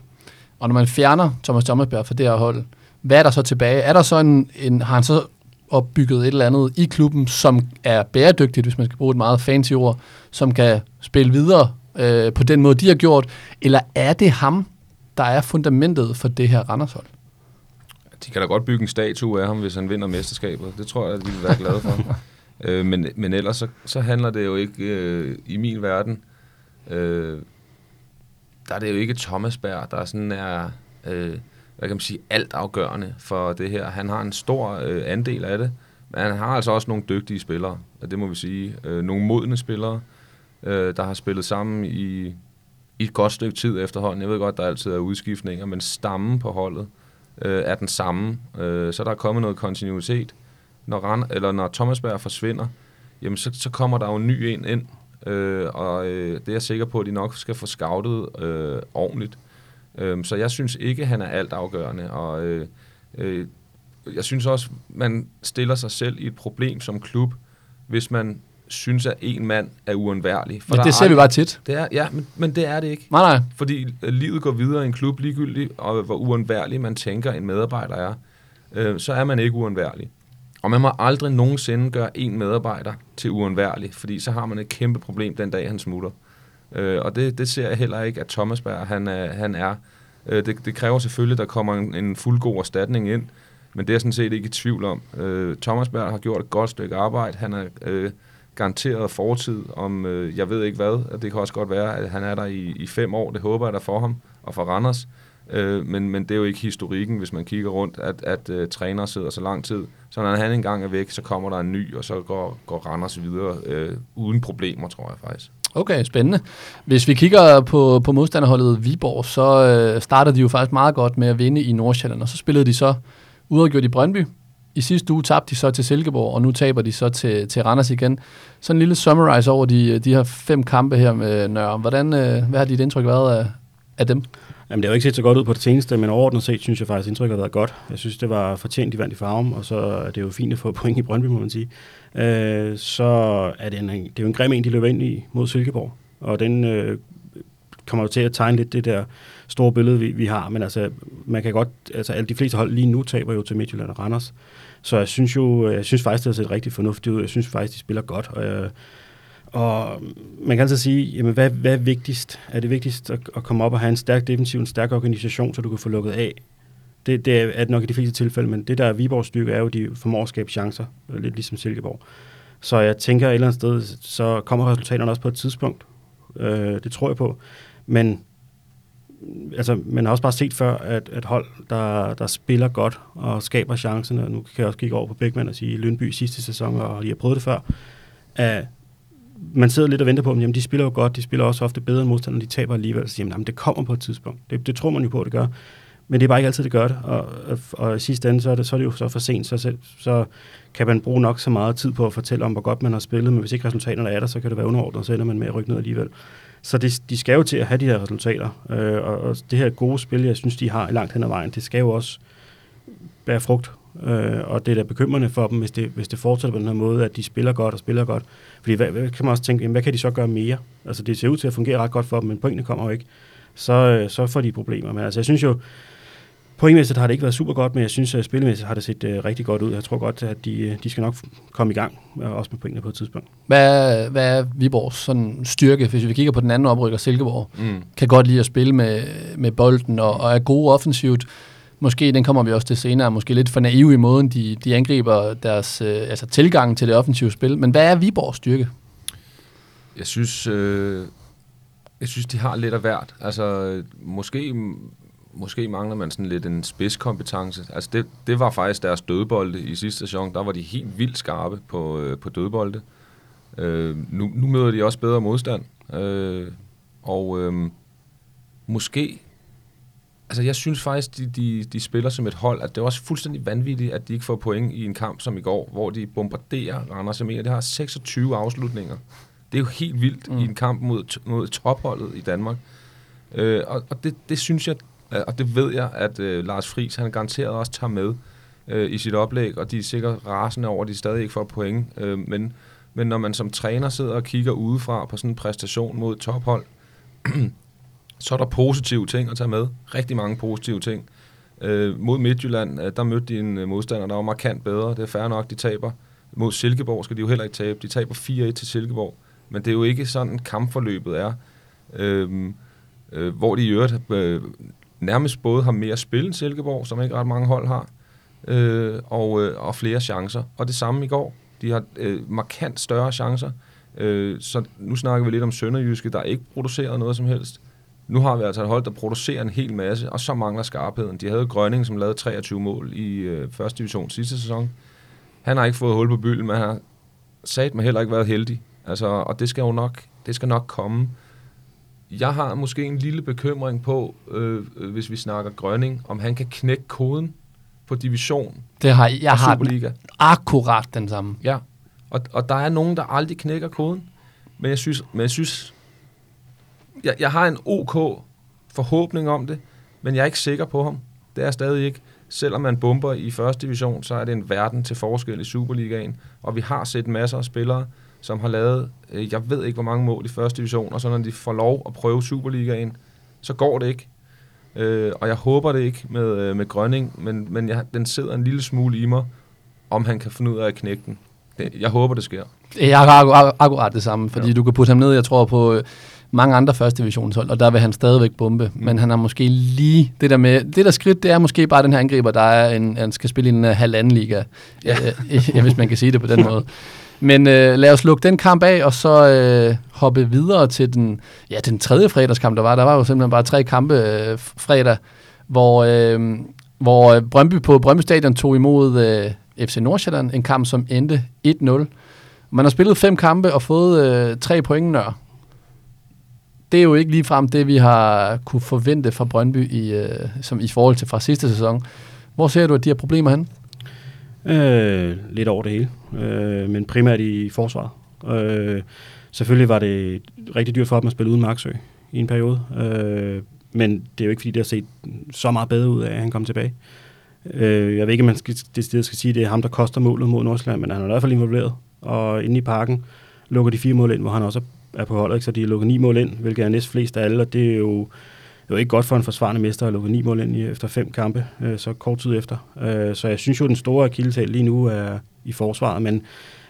Og når man fjerner Thomas Thomasberg fra det her hold, hvad er der så tilbage? Er der så en, en, har han så opbygget et eller andet i klubben, som er bæredygtigt, hvis man skal bruge et meget fancy ord, som kan spille videre øh, på den måde, de har gjort? Eller er det ham, der er fundamentet for det her Randershold? De kan da godt bygge en statue af ham, hvis han vinder mesterskabet. Det tror jeg, at de vil være glade for. <laughs> øh, men, men ellers så, så handler det jo ikke øh, i min verden. Øh, der er det jo ikke Thomas Berg, der sådan er, øh, hvad kan man sige, alt afgørende for det her. Han har en stor øh, andel af det, men han har altså også nogle dygtige spillere, og det må vi sige. Øh, nogle modne spillere, øh, der har spillet sammen i, i et godt stykke tid efterhånden. Jeg ved godt, der altid er udskiftninger, men stammen på holdet øh, er den samme. Øh, så der er kommet noget kontinuitet. Når, Rand, eller når Thomas Berg forsvinder, jamen så, så kommer der jo en ny en ind, øh, og øh, det er jeg sikker på, at de nok skal få scoutet øh, ordentligt. Øh, så jeg synes ikke, han er alt afgørende, og øh, øh, jeg synes også, man stiller sig selv i et problem som klub, hvis man synes, at en mand er uundværlig. For men det ser vi bare tit. Det er, ja, men, men det er det ikke. Nej, nej. Fordi livet går videre i en klub ligegyldigt, og hvor uundværlig man tænker, en medarbejder er, øh, så er man ikke uundværlig. Og man må aldrig nogensinde gøre en medarbejder til uundværlig, fordi så har man et kæmpe problem den dag, han smutter. Øh, og det, det ser jeg heller ikke, at Thomas Berg han. Øh, han er. Øh, det, det kræver selvfølgelig, at der kommer en, en fuldgod erstatning ind, men det er jeg sådan set ikke i tvivl om. Øh, Thomas Berg har gjort et godt stykke arbejde. Han er øh, garanteret fortid om, øh, jeg ved ikke hvad, og det kan også godt være, at han er der i, i fem år. Det håber jeg da for ham og for Randers. Øh, Øh, men, men det er jo ikke historikken, hvis man kigger rundt, at, at øh, træner sidder så lang tid. Så når han engang er væk, så kommer der en ny, og så går, går Randers videre øh, uden problemer, tror jeg faktisk. Okay, spændende. Hvis vi kigger på, på modstanderholdet Viborg, så øh, startede de jo faktisk meget godt med at vinde i Nordsjælland, og så spillede de så udadgjort i Brøndby. I sidste uge tabte de så til Silkeborg, og nu taber de så til, til Randers igen. Så en lille summarize over de, de her fem kampe her med Nørre. Hvordan, øh, hvad har dit indtryk været af, af dem? Jamen, det har jo ikke set så godt ud på det seneste, men overordnet set synes jeg faktisk, at indtrykket har været godt. Jeg synes, det var fortjent, de vandt i farven, og så er det jo fint at få point i Brøndby, må man sige. Øh, så er det, en, det er jo en grim en, de løber ind i mod Silkeborg, og den øh, kommer jo til at tegne lidt det der store billede, vi, vi har, men altså, man kan godt, altså alle de fleste hold lige nu taber jo til Midtjylland og Randers, så jeg synes jo, øh, jeg synes faktisk, det har set rigtig fornuftigt ud, jeg synes faktisk, de spiller godt, og jeg, og man kan altså sige, jamen hvad, hvad er vigtigst? Er det vigtigst at, at komme op og have en stærk defensiv, en stærk organisation, så du kan få lukket af? Det, det er det nok i de fleste tilfælde, men det der er Viborgs stykke er jo, de formår at skabe chancer, øh, lidt ligesom Silkeborg. Så jeg tænker et eller andet sted, så kommer resultaterne også på et tidspunkt. Øh, det tror jeg på. Men altså, man har også bare set før, at, at hold, der, der spiller godt og skaber chancerne, nu kan jeg også kigge over på Bækman og sige, Lønby sidste sæson, og de har prøvet det før, at man sidder lidt og venter på dem, jamen de spiller jo godt, de spiller også ofte bedre end modstanderne, de taber alligevel, så siger man, jamen det kommer på et tidspunkt. Det, det tror man jo på, at det gør. Men det er bare ikke altid, det gør det, og, og, og i sidste ende, så er, det, så er det jo så for sent, så, selv, så kan man bruge nok så meget tid på at fortælle om, hvor godt man har spillet, men hvis ikke resultaterne er der, så kan det være underordnet, så ender man med at rykke ned alligevel. Så det, de skal jo til at have de her resultater, øh, og, og det her gode spil, jeg synes, de har langt hen ad vejen, det skal jo også bære frugt Øh, og det er da bekymrende for dem, hvis det, hvis det fortsætter på den her måde, at de spiller godt og spiller godt. Fordi hvad, hvad kan man også tænke, jamen, hvad kan de så gøre mere? Altså det ser ud til at fungere ret godt for dem, men pointene kommer jo ikke. Så, øh, så får de problemer. Men altså jeg synes jo, Pointmæssigt har det ikke været super godt, men jeg synes, at spillemæssigt har det set uh, rigtig godt ud. Jeg tror godt, at de, øh, de skal nok komme i gang, uh, også med pointene på et tidspunkt. Hvad, hvad er Viborgs sådan styrke, hvis vi kigger på den anden oprykker, Silkeborg? Mm. Kan godt lide at spille med, med bolden og, og er gode offensivt måske, den kommer vi også til senere, måske lidt for naive i måden, de, de angriber deres øh, altså tilgang til det offensive spil. Men hvad er Viborgs styrke? Jeg synes, øh, jeg synes, de har lidt af hvert. Altså, måske, måske mangler man sådan lidt en spidskompetence. Altså, det, det var faktisk deres dødbolde i sidste sæson. Der var de helt vildt skarpe på, øh, på dødbolde. Øh, nu, nu møder de også bedre modstand. Øh, og øh, måske altså jeg synes faktisk, de, de, de spiller som et hold, at det er også fuldstændig vanvittigt, at de ikke får point i en kamp som i går, hvor de bombarderer Randers. Jeg mener, det har 26 afslutninger. Det er jo helt vildt mm. i en kamp mod, mod topholdet i Danmark. Øh, og og det, det synes jeg, og det ved jeg, at øh, Lars Friis, han garanteret også tager med øh, i sit oplæg, og de er sikkert rasende over, at de stadig ikke får point. Øh, men, men når man som træner sidder og kigger udefra på sådan en præstation mod tophold, <clears throat> så er der positive ting at tage med. Rigtig mange positive ting. Øh, mod Midtjylland, øh, der mødte de en øh, modstander, der var markant bedre. Det er fair nok, de taber. Mod Silkeborg skal de jo heller ikke tabe. De taber 4-1 til Silkeborg. Men det er jo ikke sådan, kampforløbet er. Øh, øh, hvor de i øvrigt øh, nærmest både har mere spil end Silkeborg, som ikke ret mange hold har, øh, og, øh, og flere chancer. Og det samme i går. De har øh, markant større chancer. Øh, så nu snakker vi lidt om Sønderjyske, der ikke producerer noget som helst. Nu har vi altså et hold, der producerer en hel masse, og så mangler skarpheden. De havde Grønning, som lavede 23 mål i øh, første division sidste sæson. Han har ikke fået hul på bylden, men han har sat mig heller ikke været heldig. Altså, og det skal jo nok, det skal nok komme. Jeg har måske en lille bekymring på, øh, øh hvis vi snakker Grønning, om han kan knække koden på division det har, jeg har Superliga. akkurat den samme. Ja, og, og der er nogen, der aldrig knækker koden. Men jeg synes, men jeg, synes jeg, jeg har en OK forhåbning om det, men jeg er ikke sikker på ham. Det er jeg stadig ikke. Selvom man bomber i første division, så er det en verden til forskel i Superligaen. Og vi har set masser af spillere, som har lavet, øh, jeg ved ikke hvor mange mål i første division, og så når de får lov at prøve Superligaen, så går det ikke. Øh, og jeg håber det ikke med, øh, med Grønning, men, men jeg, den sidder en lille smule i mig, om han kan finde ud af at knække den. Jeg håber, det sker. Jeg har akkurat, akkurat det samme, fordi ja. du kan putte ham ned, jeg tror på øh, mange andre første divisionshold, og der vil han stadigvæk bombe, mm. men han har måske lige det der med, det der skridt, det er måske bare den her angriber, der er en, han skal spille i en uh, halvanden liga, ja. ja, hvis man kan sige det på den måde. Men øh, lad os lukke den kamp af, og så øh, hoppe videre til den, ja, den tredje fredagskamp, der var. Der var jo simpelthen bare tre kampe øh, fredag, hvor, øh, hvor øh, Brøndby på Brøndby Stadion tog imod øh, FC Nordsjælland, en kamp, som endte 1-0. Man har spillet fem kampe og fået øh, tre point nør. Det er jo ikke ligefrem det, vi har kunne forvente fra Brøndby i, øh, som i forhold til fra sidste sæson. Hvor ser du, at de har problemer hen? Øh, lidt over det hele, øh, men primært i forsvaret. Øh, selvfølgelig var det rigtig dyrt for dem at spille uden Marksø i en periode, øh, men det er jo ikke fordi, det har set så meget bedre ud af, at han kom tilbage. Øh, jeg ved ikke, om man skal, det skal sige, at det er ham, der koster målet mod Nordsjælland, men han er i hvert fald involveret. Og inde i parken lukker de fire mål ind, hvor han også er på holdet, ikke? så de lukker ni mål ind, hvilket er næst flest af alle, og det er jo det var ikke godt for en forsvarende mester at lukke ni mål ind i, efter fem kampe, øh, så kort tid efter. Øh, så jeg synes jo, den store akilleshæl lige nu er i forsvaret, men,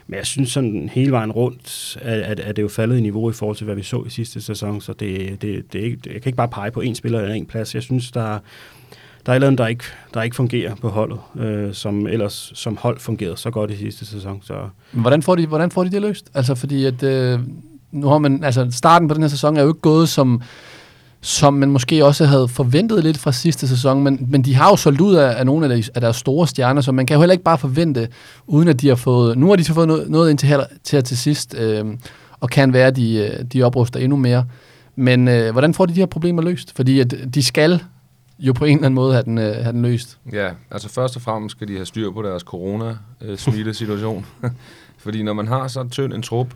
men jeg synes sådan hele vejen rundt, at, at, at det er jo faldet i niveau i forhold til, hvad vi så i sidste sæson, så det, det, det er ikke, jeg kan ikke bare pege på én spiller eller en plads. Jeg synes, der, der er noget, der ikke, der ikke fungerer på holdet, øh, som ellers som hold fungerede så godt i sidste sæson. Så. Hvordan får de, hvordan får de det løst? Altså fordi at, øh, nu har man, altså starten på den her sæson er jo ikke gået som, som man måske også havde forventet lidt fra sidste sæson, men, men de har jo solgt ud af, af nogle af, deres, af deres store stjerner, så man kan jo heller ikke bare forvente, uden at de har fået, nu har de så fået noget, noget ind til, her, til, til sidst, øh, og kan være, at de, øh, de opruster endnu mere. Men øh, hvordan får de de her problemer løst? Fordi at de skal jo på en eller anden måde have den, øh, have den løst. Ja, altså først og fremmest skal de have styr på deres corona-smittesituation. Øh, <laughs> Fordi når man har så tynd en trup,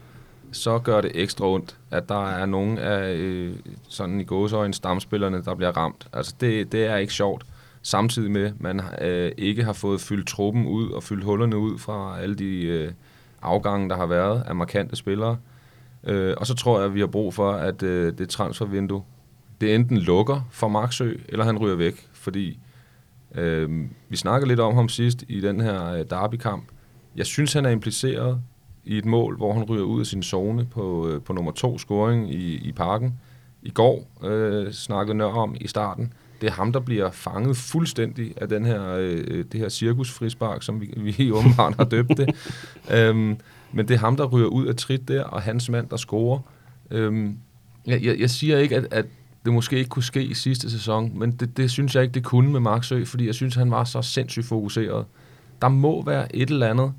så gør det ekstra ondt, at der er nogle af øh, sådan i gåseøjne stamspillerne, der bliver ramt. Altså det, det er ikke sjovt. Samtidig med, at man øh, ikke har fået fyldt truppen ud og fyldt hullerne ud fra alle de øh, afgange, der har været af markante spillere. Øh, og så tror jeg, at vi har brug for, at øh, det transfervindue, det enten lukker for Marksø, eller han ryger væk. Fordi øh, vi snakkede lidt om ham sidst i den her øh, derbykamp. Jeg synes, han er impliceret i et mål, hvor han ryger ud af sin zone på, øh, på nummer to scoring i, i parken. I går øh, snakkede Nør om i starten. Det er ham, der bliver fanget fuldstændig af den her, øh, øh det her cirkusfrispark, som vi, vi <laughs> åbenbart har døbt det. øhm, men det er ham, der ryger ud af trit der, og hans mand, der scorer. Øhm, jeg, jeg, jeg siger ikke, at, at det måske ikke kunne ske i sidste sæson, men det, det synes jeg ikke, det kunne med Marksø, fordi jeg synes, han var så sindssygt fokuseret. Der må være et eller andet,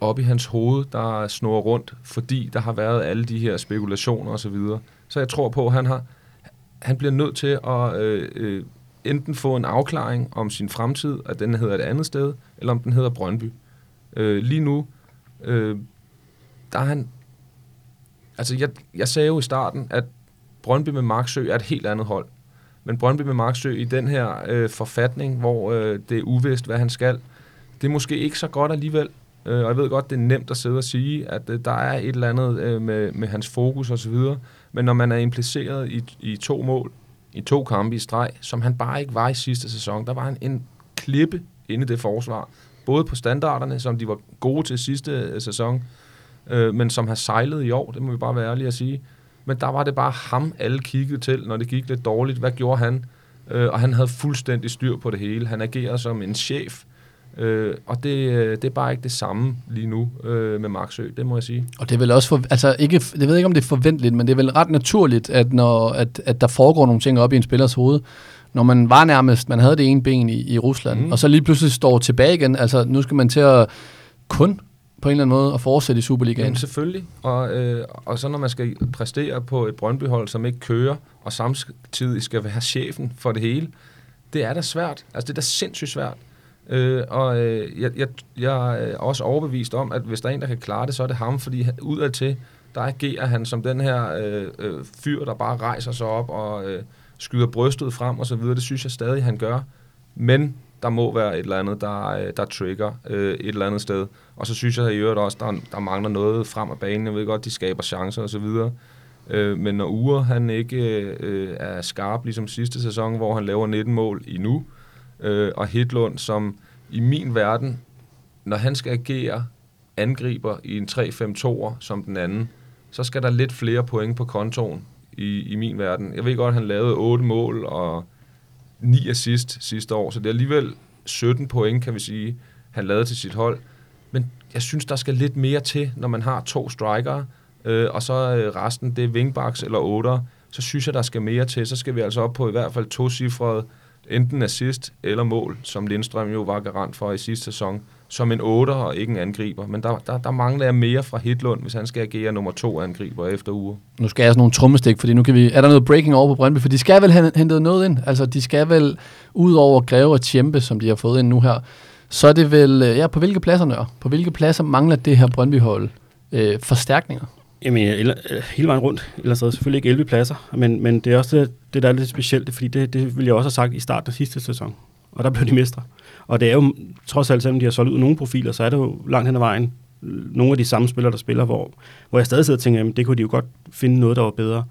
op i hans hoved, der snor rundt, fordi der har været alle de her spekulationer osv. Så, så jeg tror på, at han har, han bliver nødt til at øh, øh, enten få en afklaring om sin fremtid, at den hedder et andet sted, eller om den hedder Brøndby. Øh, lige nu, øh, der er han... Altså, jeg, jeg sagde jo i starten, at Brøndby med Marksø er et helt andet hold. Men Brøndby med Marksø i den her øh, forfatning, hvor øh, det er uvist, hvad han skal, det er måske ikke så godt alligevel. Øh, og jeg ved godt, det er nemt at sidde og sige, at øh, der er et eller andet øh, med, med hans fokus osv., men når man er impliceret i, i to mål, i to kampe i streg, som han bare ikke var i sidste sæson, der var han en klippe inde i det forsvar. Både på standarderne, som de var gode til sidste øh, sæson, øh, men som har sejlet i år, det må vi bare være ærlige at sige. Men der var det bare ham, alle kiggede til, når det gik lidt dårligt. Hvad gjorde han? Øh, og han havde fuldstændig styr på det hele. Han agerede som en chef, Øh, og det, øh, det er bare ikke det samme lige nu øh, med Marksø, det må jeg sige. Og det er vel også, for, altså ikke, jeg ved ikke om det er forventeligt, men det er vel ret naturligt, at når at, at der foregår nogle ting op i en spillers hoved, når man var nærmest, man havde det ene ben i, i Rusland, mm. og så lige pludselig står tilbage igen, altså nu skal man til at kun på en eller anden måde at fortsætte i Superligaen. Jamen selvfølgelig, og, øh, og så når man skal præstere på et Brøndbyhold, som ikke kører, og samtidig skal være chefen for det hele, det er da svært. Altså det er da sindssygt svært. Øh, og øh, jeg, jeg, jeg er også overbevist om, at hvis der er en, der kan klare det, så er det ham, fordi udadtil, der agerer han som den her øh, øh, fyr, der bare rejser sig op og øh, skyder brystet frem og så videre. Det synes jeg stadig, han gør. Men der må være et eller andet, der, øh, der trigger øh, et eller andet sted. Og så synes jeg i øvrigt også, der, der mangler noget frem af banen. Jeg ved godt, de skaber chancer og så videre. Øh, men når Ure han ikke øh, øh er skarp, ligesom sidste sæson, hvor han laver 19 mål i nu, øh, Øh, og Hitlund, som i min verden, når han skal agere angriber i en 3-5-2'er som den anden, så skal der lidt flere point på kontoen i, i min verden. Jeg ved godt, at han lavede 8 mål og 9 assist sidste år, så det er alligevel 17 point, kan vi sige, han lavede til sit hold. Men jeg synes, der skal lidt mere til, når man har to strikere, øh, og så øh, resten, det er wingbacks eller 8'er, så synes jeg, der skal mere til. Så skal vi altså op på i hvert fald to cifrede enten assist eller mål, som Lindstrøm jo var garant for i sidste sæson, som en 8 og ikke en angriber. Men der, der, der mangler jeg mere fra Hitlund, hvis han skal agere nummer to angriber efter uger. Nu skal jeg sådan nogle trummestik, fordi nu kan vi... Er der noget breaking over på Brøndby? For de skal vel have hentet noget ind. Altså, de skal vel, ud over Greve og Tjempe, som de har fået ind nu her, så er det vel... Øh, ja, på hvilke pladser, Nør? På hvilke pladser mangler det her Brøndby-hold øh, forstærkninger? Jamen, eller, øh, hele vejen rundt. Ellers er det selvfølgelig ikke 11 pladser, men, men det er også det, det der er lidt specielt, fordi det, det ville jeg også have sagt i starten af sidste sæson. Og der blev de mestre. Og det er jo, trods alt, selvom de har solgt ud nogle profiler, så er det jo langt hen ad vejen øh, nogle af de samme spillere, der spiller, hvor, hvor jeg stadig sidder og tænker, jamen, det kunne de jo godt finde noget, der var bedre.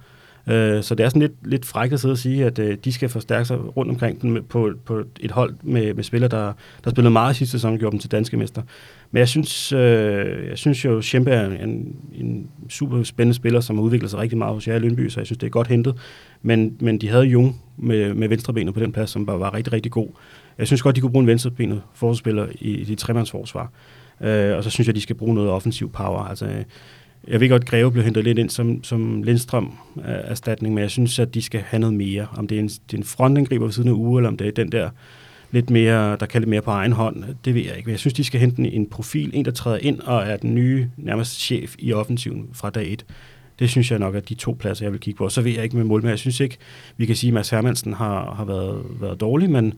Øh, så det er sådan lidt, lidt frækt at sidde og sige, at øh, de skal forstærke sig rundt omkring den på, på et hold med, med spillere, der, der spillede meget sidste sæson og gjorde dem til danske mester. Men jeg synes, øh, jeg synes jo, Schempe er en, en super spændende spiller, som har udviklet sig rigtig meget hos jer i Lønby, så jeg synes, det er godt hentet. Men, men de havde Jung med, med venstrebenet på den plads, som bare var rigtig, rigtig god. Jeg synes godt, de kunne bruge en venstrebenet forsvarsspiller i, i de tremandsforsvar. Øh, og så synes jeg, de skal bruge noget offensiv power. Altså, jeg ved godt, at Greve blev hentet lidt ind som, som Lindstrøm-erstatning, men jeg synes, at de skal have noget mere. Om det er en, det er en frontangriber ved siden af uge, eller om det er den der lidt mere, der kan lidt mere på egen hånd, det ved jeg ikke. Men jeg synes, de skal hente en, en profil, en der træder ind og er den nye nærmest chef i offensiven fra dag 1. Det synes jeg nok er de to pladser, jeg vil kigge på. Så ved jeg ikke med mål, men jeg synes ikke, vi kan sige, at Mads Hermansen har, har været, været dårlig, men,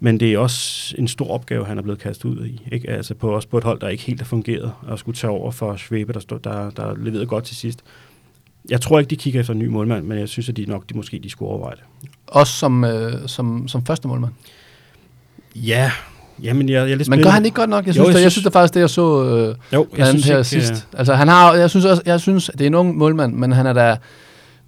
men det er også en stor opgave, han er blevet kastet ud i. Ikke? Altså på, også på et hold, der ikke helt har fungeret, og skulle tage over for Svebe, der, stod, der, der leverede godt til sidst. Jeg tror ikke, de kigger efter en ny målmand, men jeg synes, at de nok de måske de skulle overveje det. Også som, øh, som, som første målmand? Ja, Jamen, jeg, jeg Men gør han ikke godt nok? Jeg synes, jo, jeg, synes, jeg synes det er faktisk det, jeg så øh, jo, jeg synes her ikke, sidst. Ja. Altså, han har, jeg synes også, jeg synes, det er en ung målmand, men han er da,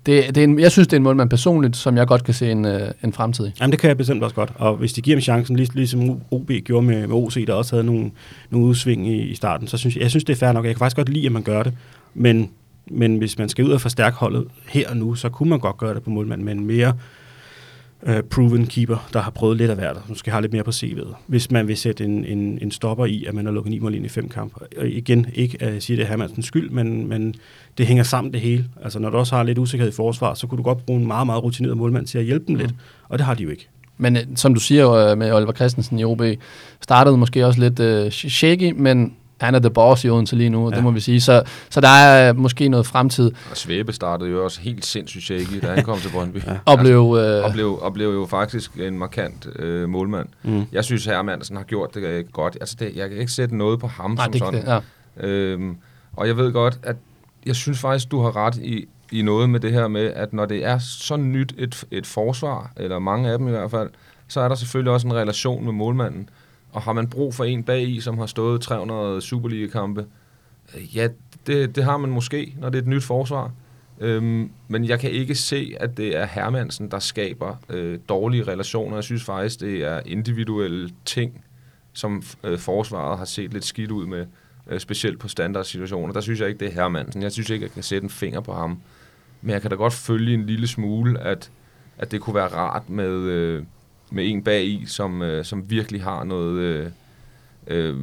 det, det er en, jeg synes, det er en målmand personligt, som jeg godt kan se en, øh, en fremtid i. Jamen, det kan jeg bestemt også godt. Og hvis de giver ham chancen, lig, ligesom OB gjorde med, med OC, der også havde nogle, nogle udsving i, i starten, så synes jeg, jeg synes, det er fair nok. Jeg kan faktisk godt lide, at man gør det. Men, men hvis man skal ud og forstærke holdet her og nu, så kunne man godt gøre det på målmand med en mere øh, proven keeper, der har prøvet lidt af hvert, som skal have lidt mere på CV'et. Hvis man vil sætte en, en, en stopper i, at man har lukket ni mål ind i fem kampe. Og igen, ikke at sige, det er Hermansens skyld, men, men det hænger sammen det hele. Altså når du også har lidt usikkerhed i forsvar, så kunne du godt bruge en meget, meget rutineret målmand til at hjælpe dem mm. lidt, og det har de jo ikke. Men uh, som du siger uh, med Oliver Christensen i OB, startede måske også lidt uh, shaky, men han er the boss i Odense lige nu, ja. Det må vi sige. Så, så der er måske noget fremtid. Og Svæbe startede jo også helt sindssygt shaky, da han kom til Brøndby. <laughs> Ja. Og blev, øh, Og blev, og blev jo faktisk en markant øh, målmand. Mm. Jeg synes, Hermansen har gjort det øh, godt. Altså, det, jeg kan ikke sætte noget på ham nej, som det, sådan. det, ja. Øhm, og jeg ved godt, at jeg synes faktisk, du har ret i, i noget med det her med, at når det er så nyt et, et forsvar, eller mange af dem i hvert fald, så er der selvfølgelig også en relation med målmanden. Og har man brug for en bag i, som har stået 300 Superliga-kampe, øh, ja, det, det har man måske, når det er et nyt forsvar. Øhm, men jeg kan ikke se, at det er Hermansen, der skaber øh, dårlige relationer. Jeg synes faktisk, det er individuelle ting, som øh, forsvaret har set lidt skidt ud med, øh, specielt på standardsituationer. Der synes jeg ikke, det er Hermansen. Jeg synes ikke, jeg kan sætte en finger på ham. Men jeg kan da godt følge en lille smule, at, at det kunne være rart med, øh, med en bag i, som, øh, som virkelig har noget, øh, øh,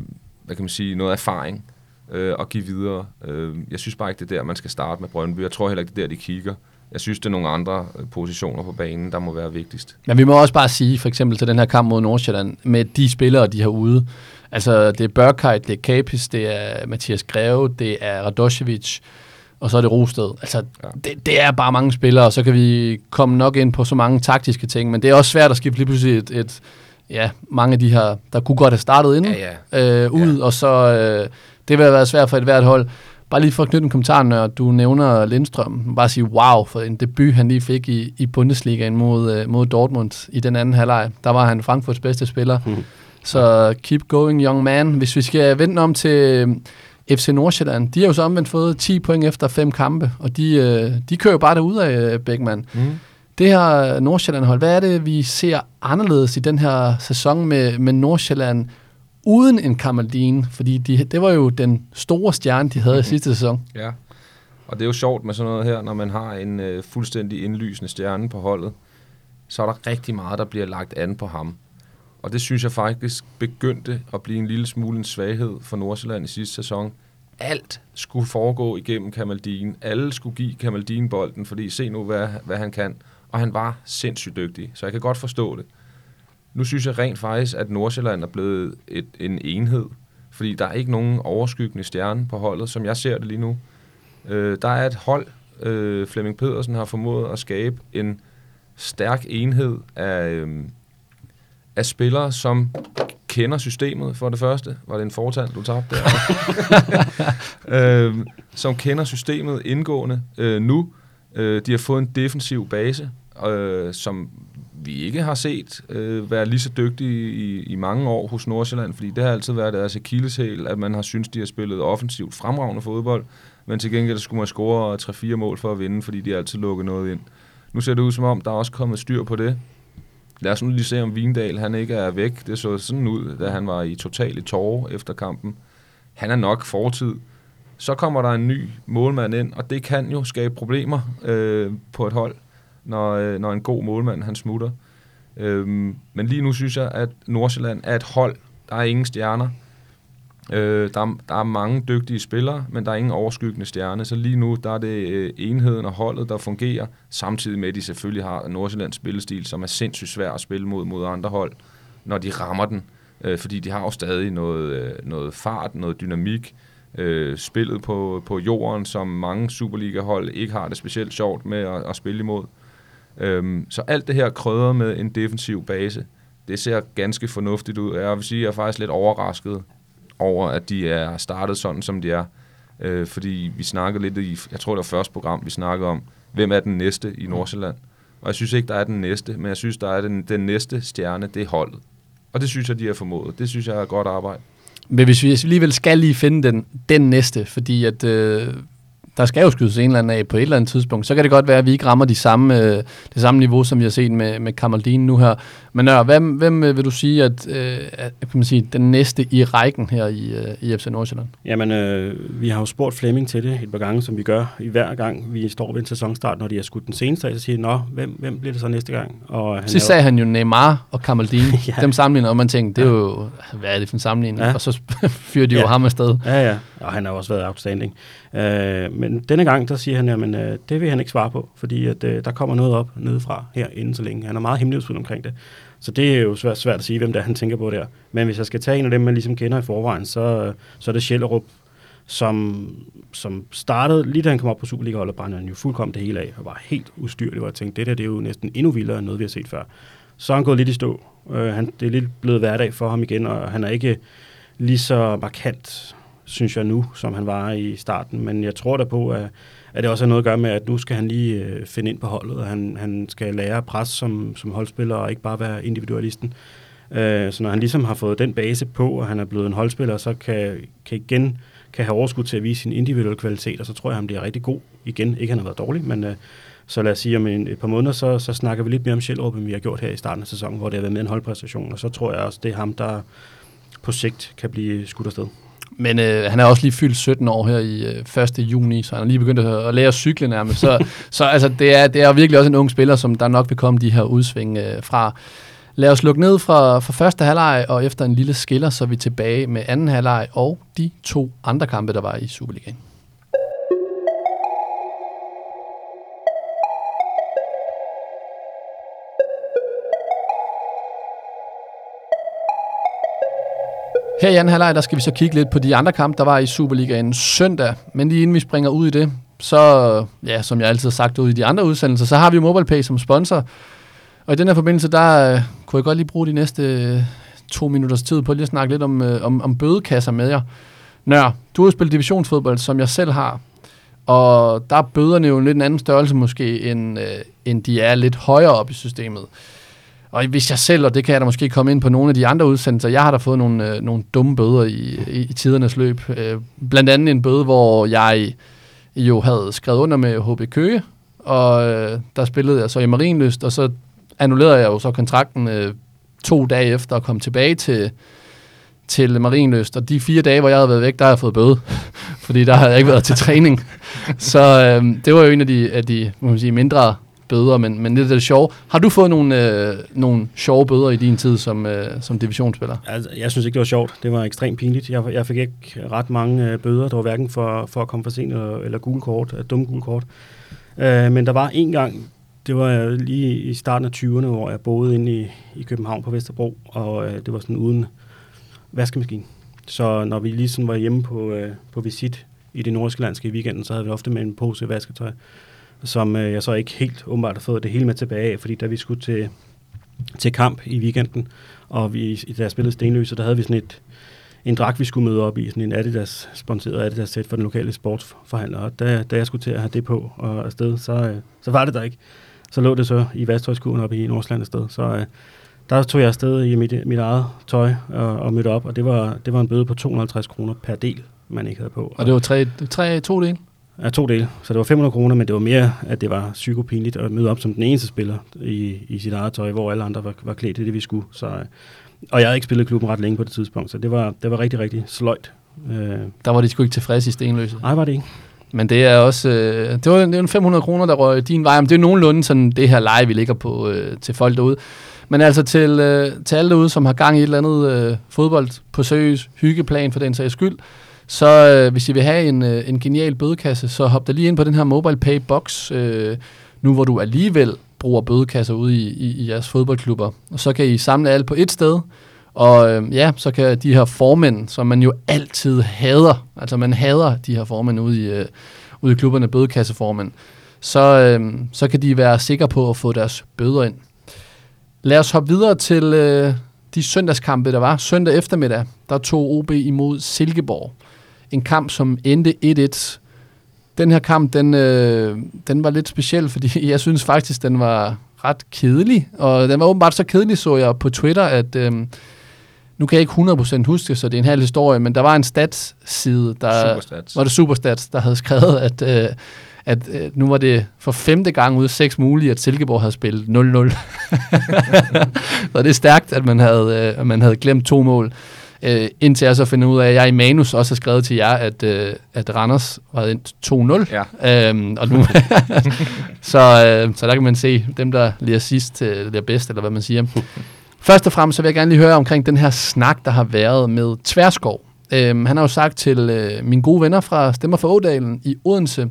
hvad kan man sige, noget erfaring øh, at give videre. Øh, jeg synes bare ikke, det er der, man skal starte med Brøndby. Jeg tror heller ikke, det er der, de kigger. Jeg synes, det er nogle andre øh, positioner på banen, der må være vigtigst. Men vi må også bare sige, for eksempel til den her kamp mod Nordsjælland, med de spillere, de har ude. Altså, det er Børkheit, det er Kapis, det er Mathias Greve, det er Radosevic, og så er det Rosted. Altså, ja. det, det er bare mange spillere, og så kan vi komme nok ind på så mange taktiske ting, men det er også svært at skifte lige pludselig et, et ja, mange af de her, der kunne godt have startet inden, Ja, ja. øh, ud, ja. og så, øh, det vil have været svært for et hvert hold. Bare lige for at knytte en kommentar, når du nævner Lindstrøm. Bare sige wow for en debut, han lige fik i, i Bundesligaen mod, øh, mod Dortmund i den anden halvleg. Der var han Frankfurts bedste spiller. Mhm. Så keep going, young man. Hvis vi skal vente om til øh, FC Nordsjælland, de har jo så omvendt fået 10 point efter fem kampe, og de, øh, de kører jo bare derud af Beckmann. Mm. Det her Nordsjælland-hold, hvad er det, vi ser anderledes i den her sæson med, med Nordsjælland uden en Kamaldin? Fordi de, det var jo den store stjerne, de havde i sidste sæson. Ja, og det er jo sjovt med sådan noget her, når man har en øh, fuldstændig indlysende stjerne på holdet, så er der rigtig meget, der bliver lagt an på ham. Og det synes jeg faktisk begyndte at blive en lille smule en svaghed for Nordsjælland i sidste sæson. Alt skulle foregå igennem Kamaldin. Alle skulle give Kamaldin bolden, fordi se nu, hvad, hvad han kan. Og han var sindssygt dygtig, så jeg kan godt forstå det. Nu synes jeg rent faktisk, at Nordsjælland er blevet et, en enhed, fordi der er ikke nogen overskyggende stjerne på holdet, som jeg ser det lige nu. Øh, der er et hold, øh, Flemming Pedersen har formået at skabe en stærk enhed af, øh, af spillere, som kender systemet for det første. Var det en fortand, du tabte der? <laughs> øh, som kender systemet indgående øh, nu. Øh, de har fået en defensiv base, øh, som vi ikke har set øh, være lige så dygtige i, i mange år hos Nordsjælland, fordi det har altid været deres akilleshæl, at man har syntes, de har spillet offensivt fremragende fodbold, men til gengæld skulle man score 3-4 mål for at vinde, fordi de altid lukker noget ind. Nu ser det ud som om, der er også kommet styr på det. Lad os nu lige se, om Vindal han ikke er væk. Det så sådan ud, da han var i totale tårer efter kampen. Han er nok fortid. Så kommer der en ny målmand ind, og det kan jo skabe problemer øh, på et hold, når, øh, når en god målmand han smutter. Øhm, men lige nu synes jeg, at Nordsjælland er et hold. Der er ingen stjerner. Øh, der, er, der er mange dygtige spillere, men der er ingen overskyggende stjerne. Så lige nu der er det øh, enheden og holdet, der fungerer, samtidig med, at de selvfølgelig har Nordsjællands spillestil, som er sindssygt svær at spille mod, mod andre hold, når de rammer den. Øh, fordi de har jo stadig noget, øh, noget fart, noget dynamik. Øh, spillet på, på jorden, som mange Superliga-hold ikke har det specielt sjovt med at, at spille imod. Øhm, så alt det her krydder med en defensiv base, det ser ganske fornuftigt ud. Jeg vil sige, at jeg er faktisk lidt overrasket over, at de er startet sådan, som de er. Øh, fordi vi snakkede lidt i, jeg tror det var første program, vi snakkede om, hvem er den næste i Nordsjælland. Og jeg synes ikke, der er den næste, men jeg synes, der er den, den næste stjerne, det er holdet. Og det synes jeg, de har formået. Det synes jeg er godt arbejde. Men hvis vi alligevel skal lige finde den, den næste, fordi at øh, der skal jo skydes en eller anden af på et eller andet tidspunkt, så kan det godt være, at vi ikke rammer de samme, øh, det samme niveau, som vi har set med, med Kamaldin nu her. Men Nør, hvem, hvem øh, vil du sige, at, øh, at kan man sige, den næste i rækken her i, øh, i FC Nordsjælland? Jamen, øh, vi har jo spurgt Flemming til det et par gange, som vi gør i hver gang, vi står ved en sæsonstart, når de har skudt den seneste så siger nå, hvem, hvem bliver det så næste gang? Og han Sidst sagde han jo Neymar og Kamaldin, <laughs> Ja. dem sammenligner, og man tænkte, det er jo, hvad er det for en sammenligning? Ja. Og så <laughs> fyrer de jo Ja. ham afsted. jo- Ja, ja, og han har også været outstanding. Øh, men denne gang, der siger han, jamen, øh, det vil han ikke svare på, fordi at, øh, der kommer noget op nedefra her inden så længe. Han er meget hemmelighedsfuld omkring det. Så det er jo svært, svært at sige, hvem det er, han tænker på der. Men hvis jeg skal tage en af dem, man ligesom kender i forvejen, så, så er det Schellerup, som, som startede, lige da han kom op på Superliga-holdet, brændte han jo fuldkommen det hele af, og var helt ustyrlig, hvor jeg tænkte, det der det er jo næsten endnu vildere end noget, vi har set før. Så er han gået lidt i stå. Øh, han, det er lidt blevet hverdag for ham igen, og han er ikke lige så markant, synes jeg nu, som han var i starten. Men jeg tror da på, at, at det også har noget at gøre med, at nu skal han lige øh, finde ind på holdet, og han, han skal lære pres som, som holdspiller, og ikke bare være individualisten. Øh, så når han ligesom har fået den base på, og han er blevet en holdspiller, så kan, kan igen kan have overskud til at vise sin individuelle kvalitet, og så tror jeg, han bliver rigtig god igen. Ikke at han har været dårlig, men øh, så lad os sige, om en, et par måneder, så, så snakker vi lidt mere om Sjælrup, end vi har gjort her i starten af sæsonen, hvor det har været med en holdpræstation, og så tror jeg også, det er ham, der på sigt kan blive skudt afsted. Men øh, han er også lige fyldt 17 år her i øh, 1. juni, så han er lige begyndt at, at lære at cykle nærmest. Så, <laughs> så altså, det, er, det er virkelig også en ung spiller, som der nok vil komme de her udsving øh, fra. Lad os lukke ned fra, fra første halvleg, og efter en lille skiller, så er vi tilbage med anden halvleg og de to andre kampe, der var i Superligaen. Her i anden halvleg, der skal vi så kigge lidt på de andre kampe, der var i Superligaen søndag. Men lige inden vi springer ud i det, så, ja, som jeg altid har sagt ud i de andre udsendelser, så har vi MobilePay som sponsor. Og i den her forbindelse, der uh, kunne jeg godt lige bruge de næste uh, to minutters tid på lige at snakke lidt om, uh, om, om bødekasser med jer. Nør, du har spillet divisionsfodbold, som jeg selv har, og der er bøderne jo en lidt en anden størrelse måske, end, uh, end de er lidt højere op i systemet. Og hvis jeg selv, og det kan jeg da måske komme ind på nogle af de andre udsendelser, jeg har da fået nogle, øh, nogle dumme bøder i, i, i tidernes løb. Øh, blandt andet en bøde, hvor jeg jo havde skrevet under med HB Køge, og øh, der spillede jeg så i Marienlyst, og så annullerede jeg jo så kontrakten øh, to dage efter at komme tilbage til, til Marienlyst. Og de fire dage, hvor jeg havde været væk, der har jeg fået bøde, <laughs> fordi der havde jeg ikke været til træning. <laughs> Så øh, det var jo en af de, af de må man sige, mindre bøder, men, men det er det sjove. Har du fået nogle, øh, nogle sjove bøder i din tid som, øh, som divisionsspiller? Altså, jeg synes ikke, det var sjovt. Det var ekstremt pinligt. Jeg, jeg fik ikke ret mange øh, bøder. Der var hverken for, for at komme for sent eller, eller gule kort, øh, dumme gule kort. Øh, men der var en gang, det var øh, lige i starten af 20'erne, hvor jeg boede inde i, i København på Vesterbro, og øh, det var sådan uden vaskemaskine. Så når vi lige sådan var hjemme på, øh, på visit i det nordiske landske i weekenden, så havde vi ofte med en pose vasketøj som øh, jeg så ikke helt åbenbart har fået det hele med tilbage af, fordi da vi skulle til, til kamp i weekenden, og vi, da jeg spillede Stenløse, der havde vi sådan et, en dragt, vi skulle møde op i, sådan en Adidas, sponsoreret Adidas sæt for den lokale sportsforhandler, og da, da jeg skulle til at have det på og afsted, så, øh, så var det der ikke. Så lå det så i vasktøjskuen oppe i Nordsland sted. så øh, der tog jeg afsted i mit, mit eget tøj og, og mødte op, og det var, det var en bøde på 250 kroner per del, man ikke havde på. Og det var tre, tre to dele? Ja, to dele. Så det var 500 kroner, men det var mere, at det var psykopinligt at møde op som den eneste spiller i, i sit eget tøj, hvor alle andre var, var klædt til det, vi skulle. Så, øh, og jeg havde ikke spillet klubben ret længe på det tidspunkt, så det var, det var rigtig, rigtig sløjt. Øh. Der var de sgu ikke tilfredse i Stenløse. Nej, var det ikke. Men det er også, øh, det var, det var 500 kroner, der røg din vej. Men det er nogenlunde sådan det her leje, vi ligger på øh, til folk derude. Men altså til, øh, til alle derude, som har gang i et eller andet øh, fodbold på seriøs hyggeplan for den sags skyld, så øh, hvis I vil have en, øh, en genial bødekasse, så hop da lige ind på den her Mobile Pay Box, øh, nu hvor du alligevel bruger bødekasser ude i, i, i jeres fodboldklubber. Og så kan I samle alt på et sted, og øh, ja, så kan de her formænd, som man jo altid hader, altså man hader de her formænd ude i, øh, ude i klubberne, bødekasseformænd, så, øh, så kan de være sikre på at få deres bøder ind. Lad os hoppe videre til øh, de søndagskampe, der var. Søndag eftermiddag, der tog OB imod Silkeborg en kamp, som endte 1-1. Den her kamp, den, øh, den var lidt speciel, fordi <laughs> jeg synes faktisk, den var ret kedelig. Og den var åbenbart så kedelig, så jeg på Twitter, at... Øh, nu kan jeg ikke 100% huske, så det er en halv historie, men der var en stats-side, der Superstats. var det Superstats, der havde skrevet, at, øh, at øh, nu var det for femte gang ud af seks mulige, at Silkeborg havde spillet 0-0. <laughs> så det er stærkt, at man havde, øh, at man havde glemt to mål. Øh, indtil jeg så finder ud af, at jeg i manus også har skrevet til jer, at, øh, at Randers var ind 2-0. Ja. Øhm, og nu, <laughs> så, øh, så der kan man se, dem der lige sidst, øh, bliver bedst, eller hvad man siger. Først og fremmest så vil jeg gerne lige høre omkring den her snak, der har været med Tverskov. Øhm, han har jo sagt til øh, mine gode venner fra Stemmer for Ådalen i Odense,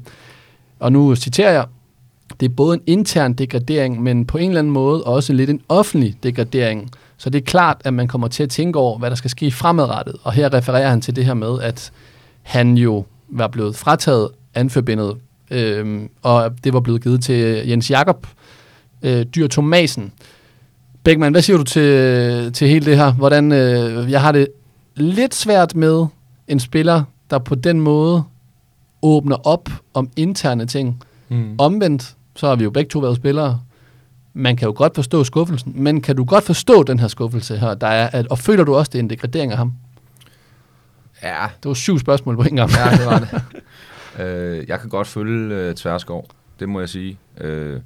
og nu citerer jeg, det er både en intern degradering, men på en eller anden måde også lidt en offentlig degradering. Så det er klart, at man kommer til at tænke over, hvad der skal ske fremadrettet. Og her refererer han til det her med, at han jo var blevet frataget anførbindet, øh, og det var blevet givet til Jens Jakob øh, Dyr Thomasen. Bækman, hvad siger du til, til hele det her? Hvordan, øh, jeg har det lidt svært med en spiller, der på den måde åbner op om interne ting. Mm. Omvendt, så har vi jo begge to været spillere. Man kan jo godt forstå skuffelsen, men kan du godt forstå den her skuffelse her, der er, at, og føler du også, det er en degradering af ham? Ja, Det var syv spørgsmål på en gang. ja, det var det. <laughs> øh, jeg kan godt følge øh, Tverskov, det må jeg sige. Øh,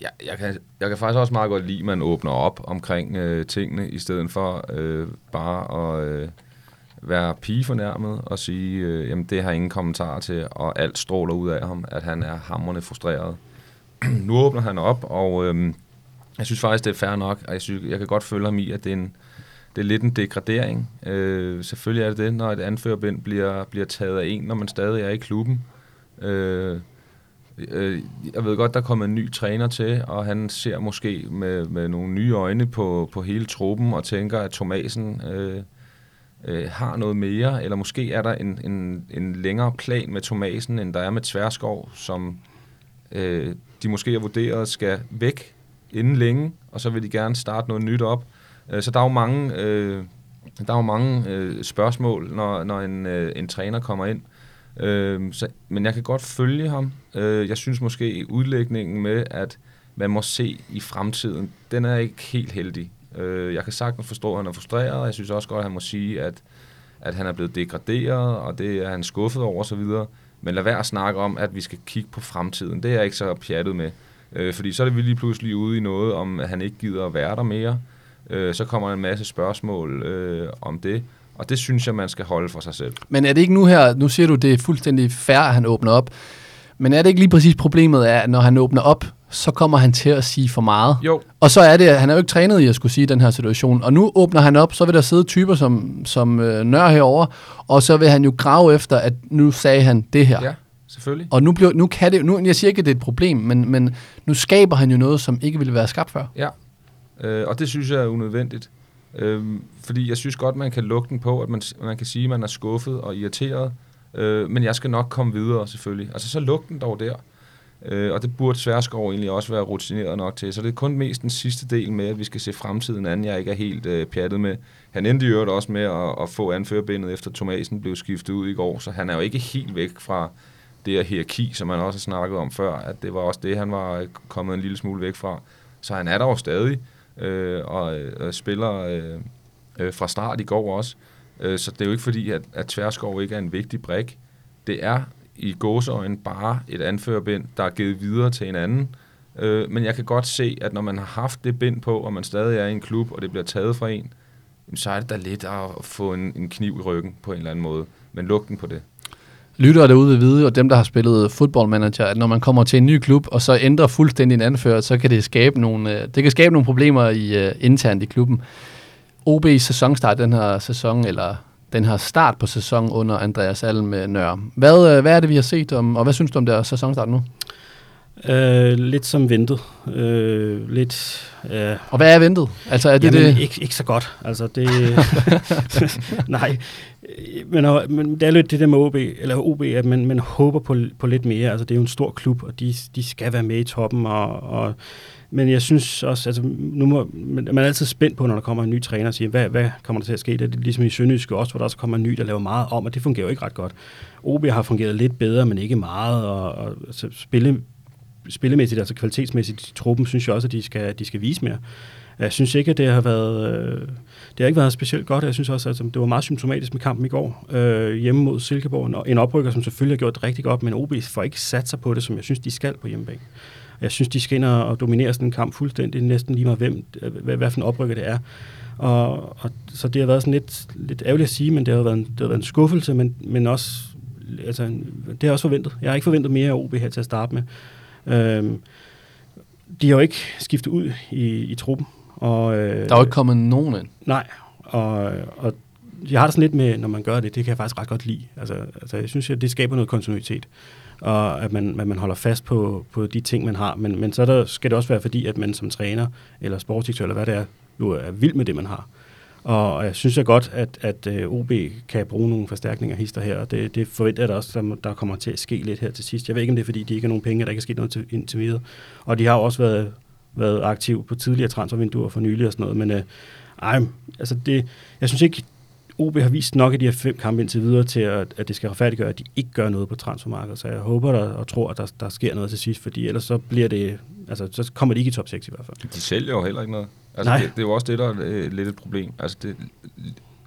jeg, jeg, kan, jeg kan faktisk også meget godt lide, at man åbner op omkring øh, tingene, i stedet for øh, bare at øh, være pigefornærmet og sige, øh, jamen det har ingen kommentar til, og alt stråler ud af ham, at han er hammerende frustreret. <clears throat> nu åbner han op, og øhm, jeg synes faktisk, det er fair nok, og jeg, synes, jeg kan godt følge ham i, at det er en, det er lidt en degradering. Øh, selvfølgelig er det det, når et anførbind bliver, bliver taget af en, når man stadig er i klubben. Øh, øh, jeg ved godt, der kommer en ny træner til, og han ser måske med, med nogle nye øjne på, på hele truppen, og tænker, at Thomasen øh, øh, har noget mere, eller måske er der en, en, en længere plan med Thomasen, end der er med Tverskov, som øh, de måske har vurderet skal væk inden længe, og så vil de gerne starte noget nyt op. Øh, så der er jo mange, øh, der er jo mange øh, spørgsmål, når, når en, øh, en træner kommer ind. Øh, så, men jeg kan godt følge ham. Øh, jeg synes måske udlægningen med, at man må se i fremtiden, den er ikke helt heldig. Øh, jeg kan sagtens forstå, at han er frustreret, og jeg synes også godt, at han må sige, at, at han er blevet degraderet, og det er han skuffet over osv. Men lad være at snakke om, at vi skal kigge på fremtiden. Det er jeg ikke så pjattet med. Øh, fordi så er det vi lige pludselig ude i noget om, at han ikke gider at være der mere. Øh, så kommer der en masse spørgsmål øh, om det. Og det synes jeg, man skal holde for sig selv. Men er det ikke nu her, nu siger du, det er fuldstændig fair, at han åbner op. Men er det ikke lige præcis problemet, at når han åbner op, så kommer han til at sige for meget. Jo, Og så er det, han er jo ikke trænet i at skulle sige den her situation. Og nu åbner han op, så vil der sidde typer som, som øh, Nør herover, og så vil han jo grave efter, at nu sagde han det her. ja, selvfølgelig. Og nu, bliver, nu kan det, nu, jeg siger ikke, at det er et problem, men, men nu skaber han jo noget, som ikke ville være skabt før. Ja, øh, og det synes jeg er unødvendigt. Øh, fordi jeg synes godt, man kan lukke den på, at man, man kan sige, at man er skuffet og irriteret, øh, men jeg skal nok komme videre selvfølgelig. Altså så luk den dog der. Øh, og det burde Sværskov egentlig også være rutineret nok til. Så det er kun mest den sidste del med, at vi skal se fremtiden an, jeg ikke er helt øh, pjattet med. Han endte i øvrigt også med at, at få anførbindet, efter Thomasen blev skiftet ud i går, så han er jo ikke helt væk fra det her hierarki, som man også har snakket om før, at det var også det, han var øh, kommet en lille smule væk fra. Så han er der jo stadig, øh, og øh, spiller øh, øh, fra start i går også. Øh, så det er jo ikke fordi, at, at Tverskov ikke er en vigtig brik. Det er i gåseøjne bare et anførerbind, der er givet videre til en anden. Øh, men jeg kan godt se, at når man har haft det bind på, og man stadig er i en klub, og det bliver taget fra en, så er det da lidt at få en, en kniv i ryggen på en eller anden måde. Men lugten på det. Lyttere derude vil vide, og dem, der har spillet fodboldmanager, at når man kommer til en ny klub, og så ændrer fuldstændig en anfører, så kan det skabe nogle, øh, det kan skabe nogle problemer i, uh, internt i klubben. OB's sæsonstart den her sæson, eller den her start på sæsonen under Andreas Alm med Nør. Hvad, øh, hvad er det, vi har set, om, og hvad synes du om deres sæsonstart nu? Øh, lidt som ventet. Øh, lidt... Øh, Og hvad er ventet? Altså er det Jamen, det? Ikke, ikke så godt. Altså, det... <laughs> nej. Men, men det er lidt det der med OB, eller OB, at man, man håber på, på lidt mere. Altså, det er jo en stor klub, og de, de skal være med i toppen. Og, og, men jeg synes også, altså, nu må, man man er altid spændt på, når der kommer en ny træner og siger, hvad, hvad kommer der til at ske? Det er ligesom i Sønderjyske også, hvor der så kommer en ny, der laver meget om, og det fungerer jo ikke ret godt. OB har fungeret lidt bedre, men ikke meget, og, og altså, spille, spillemæssigt, altså kvalitetsmæssigt i truppen, synes jeg også, at de skal, de skal vise mere. Jeg synes ikke, at det har været, øh, det har ikke været specielt godt. Jeg synes også, at altså, det var meget symptomatisk med kampen i går øh, hjemme mod Silkeborg. En oprykker, som selvfølgelig har gjort det rigtig godt, men OB får ikke sat sig på det, som jeg synes, de skal på hjemmebane. Jeg synes, de skal ind og dominere sådan en kamp fuldstændig, næsten lige meget hvem, hvad, hvad for en oprykker det er. Og, og, så det har været sådan lidt, lidt ærgerligt at sige, men det har været en, det har været en skuffelse, men, men også, altså, det har jeg også forventet. Jeg har ikke forventet mere af OB her til at starte med. Øhm, de har jo ikke skiftet ud i, i truppen. Og, øh, Der er jo ikke kommet nogen ind. Nej, og, og jeg har det sådan lidt med, når man gør det, det kan jeg faktisk ret godt lide. Altså, altså jeg synes, at det skaber noget kontinuitet, og at man, at man holder fast på, på de ting, man har. Men, men så der, skal det også være fordi, at man som træner, eller sportsdirektør, eller hvad det er, jo er vild med det, man har. Og jeg synes jeg godt, at, at øh, OB kan bruge nogle forstærkninger hister her, og det, det forventer jeg da også, der, der kommer til at ske lidt her til sidst. Jeg ved ikke, om det er, fordi de ikke har nogen penge, der ikke er sket noget til, indtil videre. Og de har også været, været aktive på tidligere transfervinduer for nylig og sådan noget, men øh, ej, altså det, jeg synes ikke, OB har vist nok i de her fem kampe indtil videre til, at, at det skal retfærdiggøre, at de ikke gør noget på transfermarkedet. Så jeg håber der, og tror, at der, der sker noget til sidst, fordi ellers så bliver det, altså så kommer de ikke i top 6 i hvert fald. De sælger jo heller ikke noget. Altså, Nej. det, det er jo også det, der er øh, lidt et problem. Altså, det,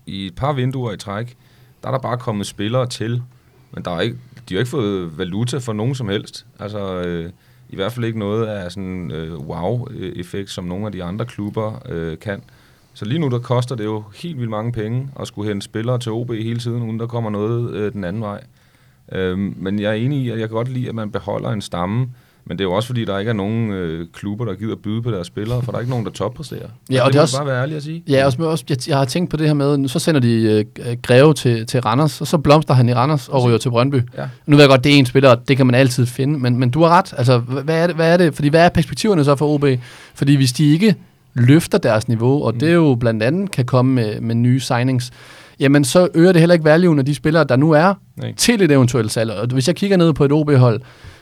I et par vinduer i træk, der er der bare kommet spillere til, men der er ikke, de har ikke fået valuta for nogen som helst. Altså, øh, i hvert fald ikke noget af sådan øh, wow-effekt, som nogle af de andre klubber øh, kan. Så lige nu, der koster det jo helt vildt mange penge at skulle hente spillere til OB hele tiden, uden der kommer noget øh, den anden vej. Øhm, men jeg er enig i, at jeg kan godt lide, at man beholder en stamme, men det er jo også fordi, der ikke er nogen øh, klubber, der gider byde på deres spillere, for der er ikke nogen, der toppræsterer. Ja, og det, det er også- bare være ærlig at sige. Ja, også, også, jeg, jeg har tænkt på det her med, så sender de øh, Greve til, til Randers, og så blomster han i Randers og ryger til Brøndby. Ja. Nu ved jeg godt, det er en spiller, og det kan man altid finde, men, men du har ret. Altså, hva- hvad er, det, hvad er det? Fordi hvad er perspektiverne så for OB? Fordi hvis de ikke løfter deres niveau, og Mm. det jo blandt andet kan komme med, med nye signings, jamen så øger det heller ikke valuen af de spillere, der nu er, Nej. til et eventuelt salg. Og hvis jeg kigger ned på et OB-hold,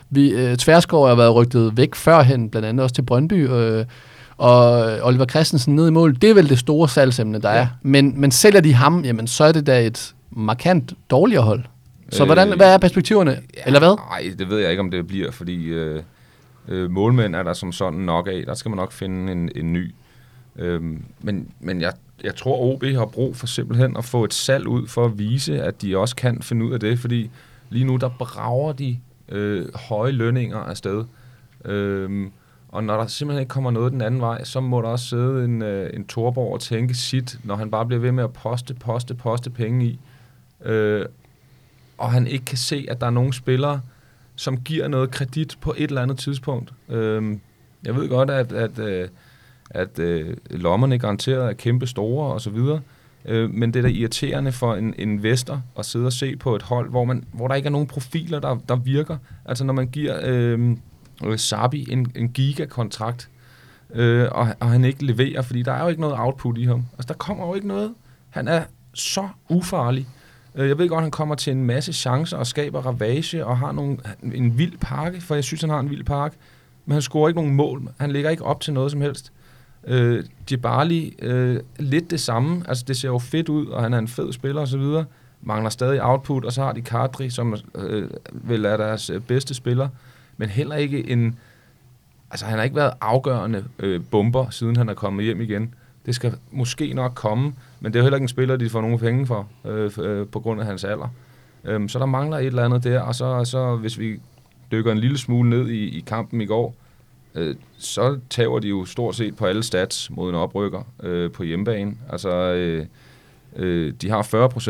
vi, øh, Tværsgaard har været rygtet væk førhen, blandt andet også til Brøndby, øh, og Oliver Christensen ned i mål, det er vel det store salgsemne, der Ja. er. Men, men sælger de ham, jamen så er det da et markant dårligere hold. Så Øh, hvordan, hvad er perspektiverne? Ja, Eller hvad? Nej, det ved jeg ikke, om det bliver, fordi øh, øh, målmænd er der som sådan nok af. Der skal man nok finde en, en ny. Øh, men men jeg, jeg tror, OB har brug for simpelthen at få et salg ud for at vise, at de også kan finde ud af det, fordi lige nu der brager de øh, høje lønninger afsted. Øh, og når der simpelthen ikke kommer noget den anden vej, så må der også sidde en, øh, en Torborg og tænke sit, når han bare bliver ved med at poste, poste, poste penge i. Øh, og han ikke kan se, at der er nogle spillere, som giver noget kredit på et eller andet tidspunkt. Øhm, jeg ved godt, at, at, øh, at øh, lommerne garanteret er kæmpe store og så videre, øh, men det er da irriterende for en en investor at sidde og se på et hold, hvor, man, hvor der ikke er nogen profiler, der, der virker. Altså når man giver øhm, øh, Sabi en, en gigakontrakt, øh, og, og han ikke leverer, fordi der er jo ikke noget output i ham. Altså der kommer jo ikke noget. Han er så ufarlig. Øh, jeg ved godt, han kommer til en masse chancer og skaber ravage og har nogle, en vild pakke, for jeg synes, han har en vild pakke. Men han scorer ikke nogen mål. Han ligger ikke op til noget som helst. Øh, Djibali, øh, lidt det samme. Altså, det ser jo fedt ud, og han er en fed spiller osv. Mangler stadig output, og så har de Kadri, som øh, vel er deres øh, bedste spiller. Men heller ikke en... Altså, han har ikke været afgørende øh, bomber, siden han er kommet hjem igen. Det skal måske nok komme, men det er jo heller ikke en spiller, de får nogen penge for, øh, øh, på grund af hans alder. Øhm, så der mangler et eller andet der, og så, så hvis vi dykker en lille smule ned i, i kampen i går, øh, så tager de jo stort set på alle stats mod en oprykker øh, på hjemmebane. Altså, øh, øh, de har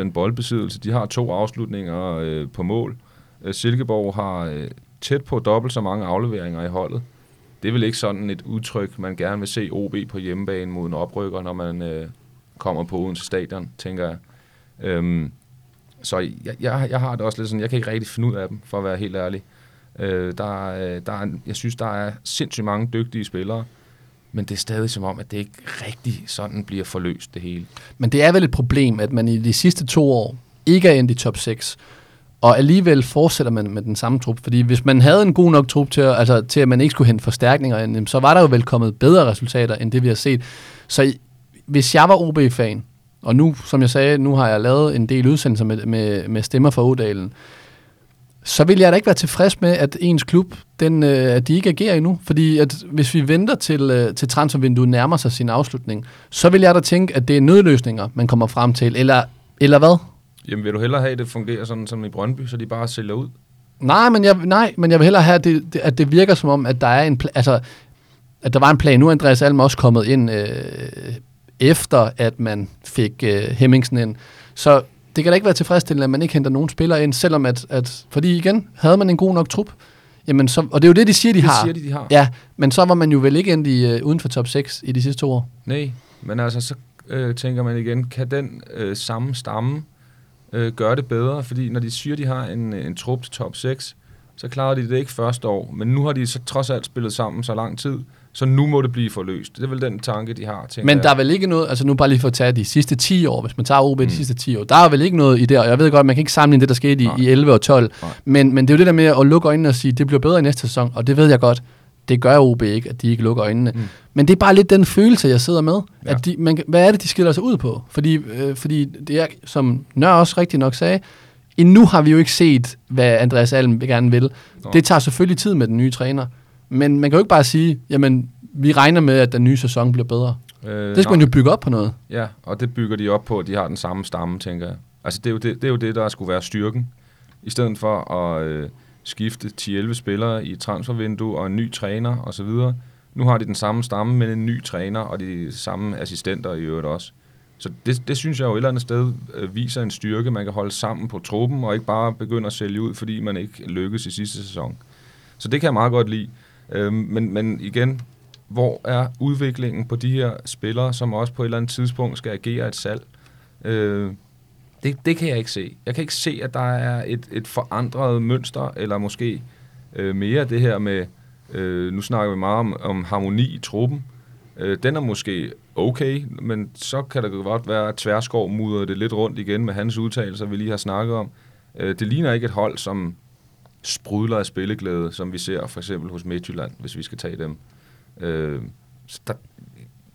40% boldbesiddelse, de har to afslutninger øh, på mål. Øh, Silkeborg har øh, tæt på dobbelt så mange afleveringer i holdet. Det er vel ikke sådan et udtryk, man gerne vil se OB på hjemmebane mod en oprykker, når man øh, kommer på Odense Stadion, tænker jeg. Øhm, så jeg, jeg, jeg har det også lidt sådan, jeg kan ikke rigtig finde ud af dem, for at være helt ærlig. Øh, der, øh, der er, jeg synes, der er sindssygt mange dygtige spillere, men det er stadig som om, at det ikke rigtig sådan bliver forløst det hele. Men det er vel et problem, at man i de sidste to år ikke er endt i top 6, og alligevel fortsætter man med den samme trup. Fordi hvis man havde en god nok trup til, at- altså, til at man ikke skulle hente forstærkninger, ind, så var der jo vel kommet bedre resultater, end det vi har set. Så hvis jeg var OB-fan, og nu, som jeg sagde, nu har jeg lavet en del udsendelser med, med, med stemmer fra Odalen, så vil jeg da ikke være tilfreds med, at ens klub, den, øh, at de ikke agerer endnu. Fordi at hvis vi venter til, øh, til transfervinduet nærmer sig sin afslutning, så vil jeg da tænke, at det er nødløsninger, man kommer frem til. Eller, eller hvad? Jamen vil du hellere have, at det fungerer sådan som i Brøndby, så de bare sælger ud? Nej, men jeg, nej, men jeg vil hellere have, at det, det- at det virker som om, at der er en altså, at der var en plan. Nu er Andreas Alm også kommet ind øh, efter, at man fik øh, Hemmingsen ind. Så det kan da ikke være tilfredsstillende, at man ikke henter nogen spillere ind, selvom at, at fordi igen, havde man en god nok trup, jamen så, og det er jo det, de siger, de det har. siger de, de har. Ja, men så var man jo vel ikke endt i, øh, uden for top 6 i de sidste to år. Nej, men altså, så, øh, tænker man igen, kan den øh, samme stamme øh, gøre det bedre? Fordi når de siger, de har en, en trup til top 6, så klarer de det ikke første år. Men nu har de så trods alt spillet sammen så lang tid, så nu må det blive forløst. Det er vel den tanke, de har. Men der er vel ikke noget, altså nu bare lige for at tage de sidste 10 år, hvis man tager OB mm. Mm. de sidste 10 år, der er vel ikke noget i det, og jeg ved godt, man kan ikke sammenligne det, der skete i, Nej. i 11 og 12, Nej. men, men det er jo det der med at lukke øjnene og sige, det bliver bedre i næste sæson, og det ved jeg godt, det gør OB ikke, at de ikke lukker øjnene. Mm. Men det er bare lidt den følelse, jeg sidder med, Ja. at de, man, hvad er det, de skiller sig ud på? Fordi, øh, fordi det er, som Nør også rigtig nok sagde, endnu har vi jo ikke set, hvad Andreas Alm gerne vil. Nå. Det tager selvfølgelig tid med den nye træner, men man kan jo ikke bare sige, jamen, vi regner med, at den nye sæson bliver bedre. Øh, Det skal man nej. jo bygge op på noget. Ja, og det bygger de op på, at de har den samme stamme, tænker jeg. Altså, det er jo det, det, er jo det der skulle være styrken. I stedet for at øh, skifte 10-11 spillere i et transfervindue og en ny træner osv. Nu har de den samme stamme, men en ny træner og de samme assistenter i øvrigt også. Så det, det synes jeg jo et eller andet sted øh, viser en styrke, man kan holde sammen på truppen, og ikke bare begynde at sælge ud, fordi man ikke lykkes i sidste sæson. Så det kan jeg meget godt lide. Øh, men, men igen, hvor er udviklingen på de her spillere, som også på et eller andet tidspunkt skal agere et salg? Øh, det, det kan jeg ikke se. Jeg kan ikke se, at der er et, et forandret mønster, eller måske øh, mere det her med, øh, nu snakker vi meget om, om harmoni i truppen. Øh, den er måske okay, men så kan det godt være, at Tverskov mudrer det lidt rundt igen med hans udtalelser, vi lige har snakket om. Øh, det ligner ikke et hold, som sprudler af spilleglæde, som vi ser for eksempel hos Midtjylland, hvis vi skal tage dem. Øh, der,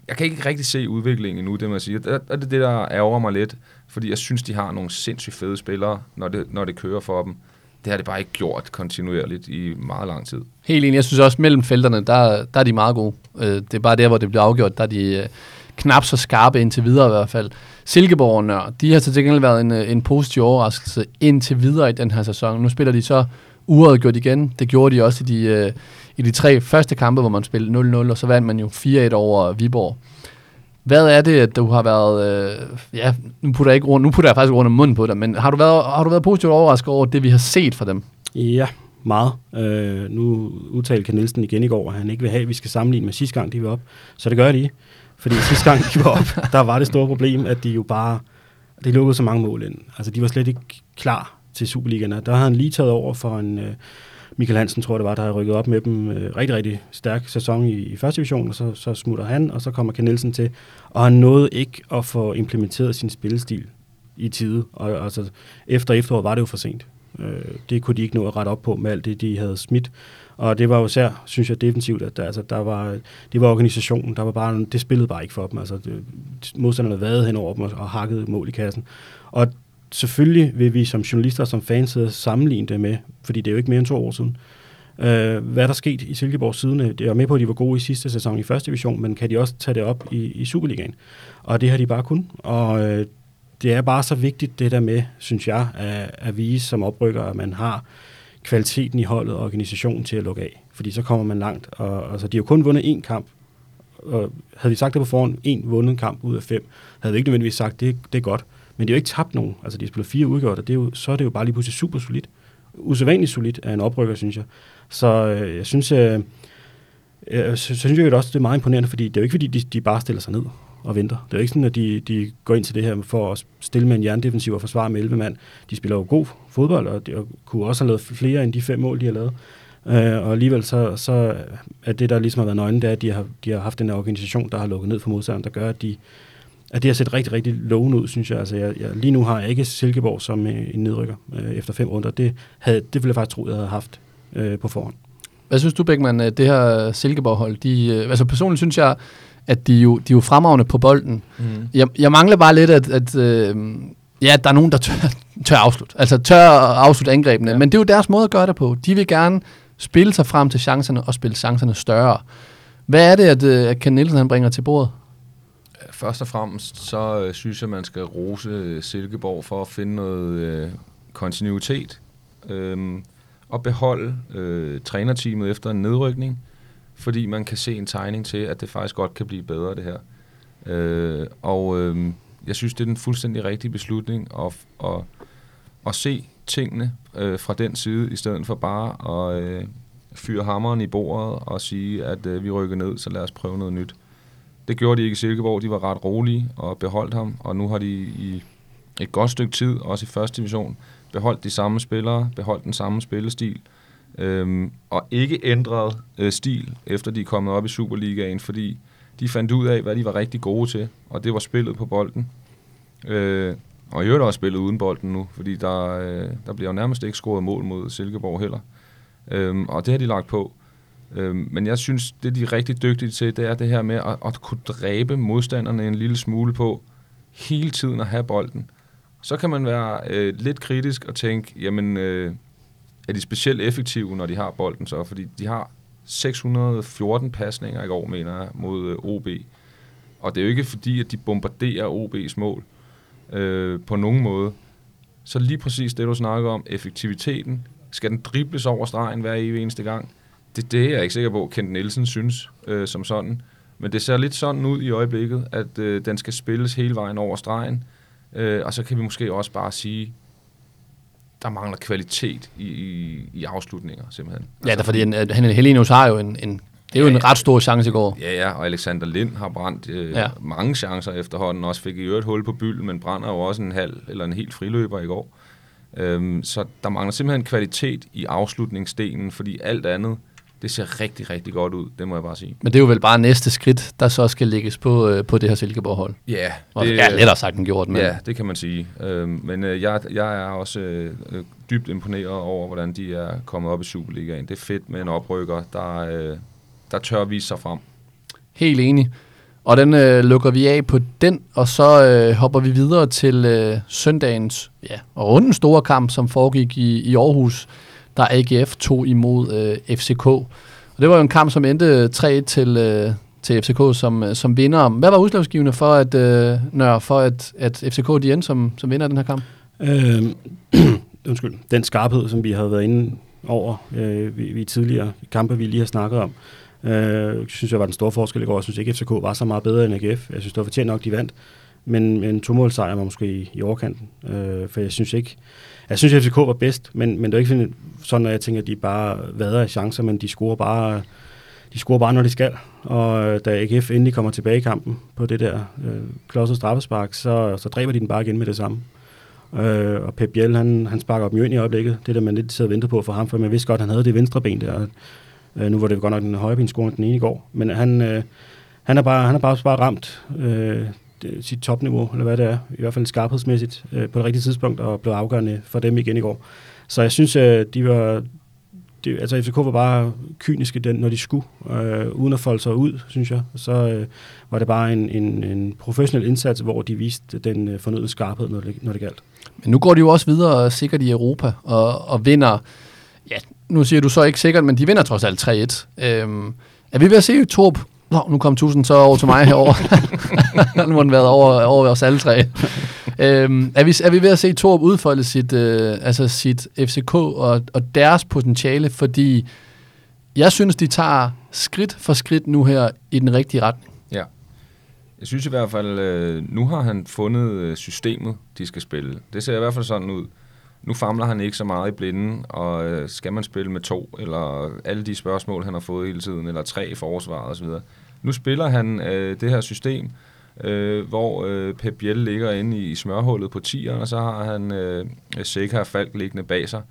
jeg kan ikke rigtig se udviklingen endnu, det må jeg sige. Og det er det, der ærger mig lidt, fordi jeg synes, de har nogle sindssygt fede spillere, når det, når det kører for dem. Det har det bare ikke gjort kontinuerligt i meget lang tid. Helt enig. Jeg synes også, mellem felterne, der, der er de meget gode. Øh, det er bare der, hvor det bliver afgjort, der er de øh, knap så skarpe indtil videre i hvert fald. Silkeborg og Nør, de har til gengæld været en, øh, en positiv overraskelse indtil videre i den her sæson. Nu spiller de så uafgjort igen. Det gjorde de også i de, i de tre første kampe, hvor man spillede 0-0, og så vandt man jo 4-1 over Viborg. Hvad er det, at du har været... Øh, ja, nu putter, jeg ikke rundt, nu putter jeg faktisk rundt om munden på dig, men har du været, har du været positivt overrasket over det, vi har set fra dem? Ja, meget. Øh, nu udtalte Ken Nielsen igen i går, at han ikke vil have, at vi skal sammenligne med sidste gang, de var op. Så det gør de. Fordi sidste gang, de var op, <laughs> der var det store problem, at de jo bare... De lukkede så mange mål ind. Altså, de var slet ikke klar til Superligaen. Der havde han lige taget over for en... Øh, Michael Hansen, tror jeg det var, der havde rykket op med dem. Øh, rigtig, rigtig stærk sæson i, i første division, og så, så smutter han, og så kommer Ken Nielsen til. Og han nåede ikke at få implementeret sin spillestil i tide. Og altså, efter efteråret var det jo for sent. Øh, det kunne de ikke nå at rette op på med alt det, de havde smidt. Og det var jo især, synes jeg, defensivt, at der, altså, der var, det var organisationen, der var bare, det spillede bare ikke for dem. Altså, det, modstanderne vadede hen over dem og, og hakkede mål i kassen. Og selvfølgelig vil vi som journalister og som fans sidde og sammenligne det med, fordi det er jo ikke mere end to år siden, øh, hvad der sket i Silkeborg siden. Øh, det er med på, at de var gode i sidste sæson i første division, men kan de også tage det op i, i Superligaen? Og det har de bare kun. Og øh, det er bare så vigtigt det der med, synes jeg, at, at vise som oprykker, at man har kvaliteten i holdet og organisationen til at lukke af. Fordi så kommer man langt. Og, altså, de har jo kun vundet én kamp. Og havde vi sagt det på forhånd, en vundet kamp ud af fem, havde vi ikke nødvendigvis sagt, det, det er godt. Men de har jo ikke tabt nogen. Altså, de har spillet fire udgjort, og det er jo, så er det jo bare lige pludselig super solidt. Usædvanligt solidt af en oprykker, synes jeg. Så øh, jeg synes, øh, jeg så, synes jeg jo også, det er meget imponerende, fordi det er jo ikke, fordi de, de bare stiller sig ned og venter. Det er jo ikke sådan, at de, de går ind til det her for at stille med en jerndefensiv og forsvare med 11 mand. De spiller jo god fodbold, og de og kunne også have lavet flere end de fem mål, de har lavet. Øh, og alligevel så, så er det, der ligesom har været nøglen, det er, at de har, de har haft den her organisation, der har lukket ned for modstanderen, der gør, at de, at det har set rigtig, rigtig lovende ud, synes jeg. Altså, jeg, jeg lige nu har jeg ikke Silkeborg som øh, en nedrykker øh, efter fem runder. Det, havde, det ville jeg faktisk tro, jeg havde haft øh, på forhånd. Hvad synes du, Bækman, at det her Silkeborg-hold, de, øh, altså personligt synes jeg, at de jo, de er jo fremragende på bolden. Mm. Jeg, jeg mangler bare lidt, at, at øh, ja, der er nogen, der tør, <laughs> tør afslutte. Altså tør at afslutte angrebene. Ja. Ja. Men det er jo deres måde at gøre det på. De vil gerne spille sig frem til chancerne og spille chancerne større. Hvad er det, at, øh, at Ken Nielsen han bringer til bordet? Først og fremmest, så øh, synes jeg, man skal rose øh, Silkeborg for at finde noget øh, kontinuitet øh, og beholde øh, trænerteamet efter en nedrykning, fordi man kan se en tegning til, at det faktisk godt kan blive bedre, det her. Øh, og øh, jeg synes, det er den fuldstændig rigtige beslutning at, at, at se tingene øh, fra den side, i stedet for bare at øh, fyre hammeren i bordet og sige, at øh, vi rykker ned, så lad os prøve noget nyt. Det gjorde de ikke i Silkeborg. De var ret rolige og beholdt ham, og nu har de i et godt stykke tid, også i første division, beholdt de samme spillere, beholdt den samme spillestil, øhm, og ikke ændret øh, stil, efter de er kommet op i Superligaen, fordi de fandt ud af, hvad de var rigtig gode til, og det var spillet på bolden. Øh, og i øvrigt også spillet uden bolden nu, fordi der, øh, der bliver jo nærmest ikke scoret mål mod Silkeborg heller. Øhm, og det har de lagt på. Øhm, men jeg synes, det de er rigtig dygtige til, det er det her med at, at kunne dræbe modstanderne en lille smule på, hele tiden at have bolden. Så kan man være øh, lidt kritisk og tænke, jamen, øh, er de specielt effektive, når de har bolden så? Fordi de har 614 pasninger i går, mener jeg, mod øh, OB. Og det er jo ikke fordi, at de bombarderer OB's mål øh, på nogen måde. Så lige præcis det, du snakker om, effektiviteten, skal den dribles over stregen hver evig eneste gang? Det, det er jeg ikke sikker på, Kent Nielsen synes øh, som sådan. Men det ser lidt sådan ud i øjeblikket, at øh, den skal spilles hele vejen over stregen. Øh, og så kan vi måske også bare sige, der mangler kvalitet i, i, i afslutninger, simpelthen. Ja, altså, fordi en, han Helenius har jo en, en det er jo ja, en ret stor chance i går. Ja, ja, og Alexander Lind har brændt øh, ja. mange chancer efterhånden, også fik i øvrigt hul på bylden, men brænder jo også en halv eller en helt friløber i går. Øhm, så der mangler simpelthen kvalitet i afslutningsdelen, fordi alt andet, det ser rigtig, rigtig godt ud, det må jeg bare sige. Men det er jo vel bare næste skridt, der så skal lægges på, øh, på det her Silkeborg-hold. Ja. Og det er lettere sagt end gjort. Men. Ja, det kan man sige. Øhm, men øh, jeg, jeg er også øh, dybt imponeret over, hvordan de er kommet op i Superligaen. Det er fedt med en oprykker, der, øh, der tør at vise sig frem. Helt enig. Og den øh, lukker vi af på den, og så øh, hopper vi videre til øh, søndagens ja, og rundens store kamp, som foregik i, i Aarhus, der AGF tog imod øh, FCK. Og det var jo en kamp, som endte 3-1 til, øh, til FCK som, øh, som vinder. Hvad var udslagsgivende for, at, øh, nør, for at, at FCK de endte som, som vinder den her kamp? Øh, <clears throat> undskyld. Den skarphed, som vi havde været inde over øh, vi, vi tidligere kampe, vi lige har snakket om, Øh, synes jeg var den store forskel i går. Jeg synes ikke, FCK var så meget bedre end AGF. Jeg synes, det var fortjent nok, de vandt. Men en tomålsejr sejr var måske i, i overkanten. Øh, for jeg synes ikke... Jeg synes, at FCK var bedst, men, men det er ikke sådan, at jeg tænker, at de bare vader af chancer, men de scorer bare, de scorer bare, når de skal. Og øh, da AGF endelig kommer tilbage i kampen på det der øh, klodset straffespark, så, så dræber de den bare igen med det samme. Øh, og Pep Biel, han, han sparker op ind i øjeblikket. Det der, man lidt sidder og venter på for ham, for man vidste godt, at han havde det venstre ben der. Øh, nu var det godt nok den højre score den ene i går, men han, øh, han er bare, han er bare, bare ramt øh, det, øh, sit topniveau, eller hvad det er, i hvert fald skarphedsmæssigt, øh, på det rigtige tidspunkt, og blev afgørende for dem igen i går. Så jeg synes, øh, de var, de, altså FCK var bare kyniske, den, når de skulle, øh, uden at folde sig ud, synes jeg. Så øh, var det bare en, en, en professionel indsats, hvor de viste den øh, fornødne skarphed, når det, når det galt. Men nu går de jo også videre øh, sikkert i Europa, og, og vinder ja, nu siger du så ikke sikkert, men de vinder trods alt 3-1. Øhm, er vi ved at se Torp? Nå, nu kom tusind så over til mig herover. <laughs> nu må den været over, over os alle tre. øhm, er, vi, er vi ved at se Torp udfolde sit, øh, altså sit FCK og, og deres potentiale? Fordi jeg synes, de tager skridt for skridt nu her i den rigtige retning. Ja. Jeg synes i hvert fald, øh, nu har han fundet øh, systemet, de skal spille. Det ser i hvert fald sådan ud nu famler han ikke så meget i blinden, og øh, skal man spille med to, eller alle de spørgsmål, han har fået hele tiden, eller tre i forsvaret osv. Nu spiller han øh, det her system, øh, hvor øh, Pep Biel ligger inde i, i smørhullet på 10'eren, og så har han øh, Seca og Falk liggende bag sig.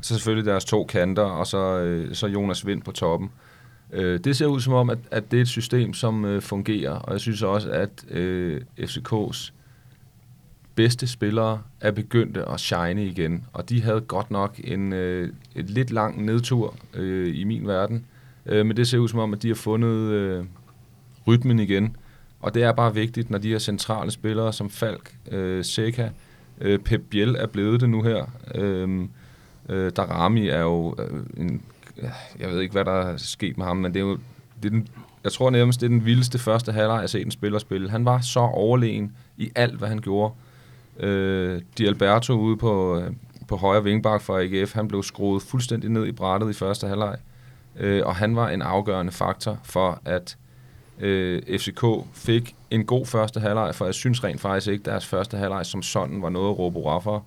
Så selvfølgelig deres to kanter, og så, øh, så Jonas Vind på toppen. Øh, det ser ud som om, at, at det er et system, som øh, fungerer, og jeg synes også, at øh, FCK's bedste spillere er begyndte at shine igen, og de havde godt nok en øh, et lidt lang nedtur øh, i min verden, øh, men det ser ud som om, at de har fundet øh, rytmen igen, og det er bare vigtigt, når de her centrale spillere som Falk, øh, Seca, øh, Pep Biel er blevet det nu her. Øh, øh, Darami er jo øh, en, øh, jeg ved ikke, hvad der er sket med ham, men det er jo det er den, jeg tror nærmest, det er den vildeste første halvleg, jeg har set en spiller spille. Han var så overlegen i alt, hvad han gjorde. Øh, Di Alberto ude på, øh, på højre vingbak for AGF, han blev skruet fuldstændig ned i brættet i første halvleg. Øh, og han var en afgørende faktor for, at øh, FCK fik en god første halvleg, for jeg synes rent faktisk ikke, deres første halvleg som sådan var noget at råbe for.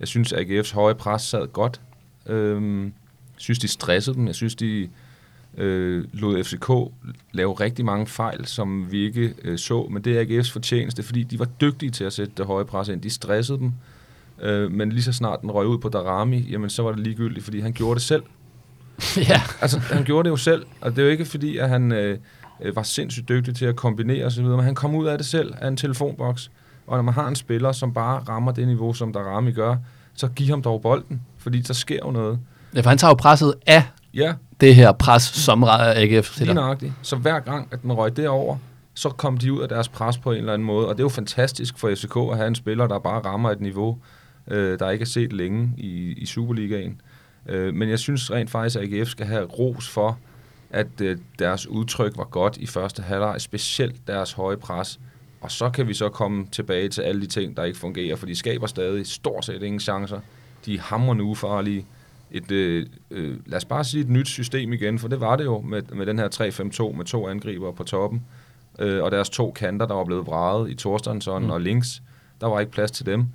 Jeg synes, at AGF's høje pres sad godt. Øh, jeg synes, de stressede dem. Jeg synes, de øh, lod FCK lave rigtig mange fejl, som vi ikke øh, så, men det er AGF's fortjeneste, fordi de var dygtige til at sætte det høje pres ind. De stressede dem, øh, men lige så snart den røg ud på Darami, jamen så var det ligegyldigt, fordi han gjorde det selv. <laughs> ja. Altså, han gjorde det jo selv, og det er jo ikke fordi, at han øh, øh, var sindssygt dygtig til at kombinere osv., men han kom ud af det selv af en telefonboks. Og når man har en spiller, som bare rammer det niveau, som Darami gør, så giv ham dog bolden, fordi der sker jo noget. ja, for han tager jo presset af Ja, det her pres, som AGF sætter. nøjagtigt. Så hver gang, at den røg derover, så kom de ud af deres pres på en eller anden måde. Og det er jo fantastisk for FCK at have en spiller, der bare rammer et niveau, øh, der ikke er set længe i, i Superligaen. Øh, men jeg synes rent faktisk, at AGF skal have ros for, at øh, deres udtryk var godt i første halvleg, specielt deres høje pres. Og så kan vi så komme tilbage til alle de ting, der ikke fungerer, for de skaber stadig stort set ingen chancer. De er hamrende ufarlige. Et, øh, øh, lad os bare sige et nyt system igen, for det var det jo med, med den her 3-5-2 med to angriber på toppen, øh, og deres to kanter, der var blevet vraget i Torstensson Mm. og links. Der var ikke plads til dem.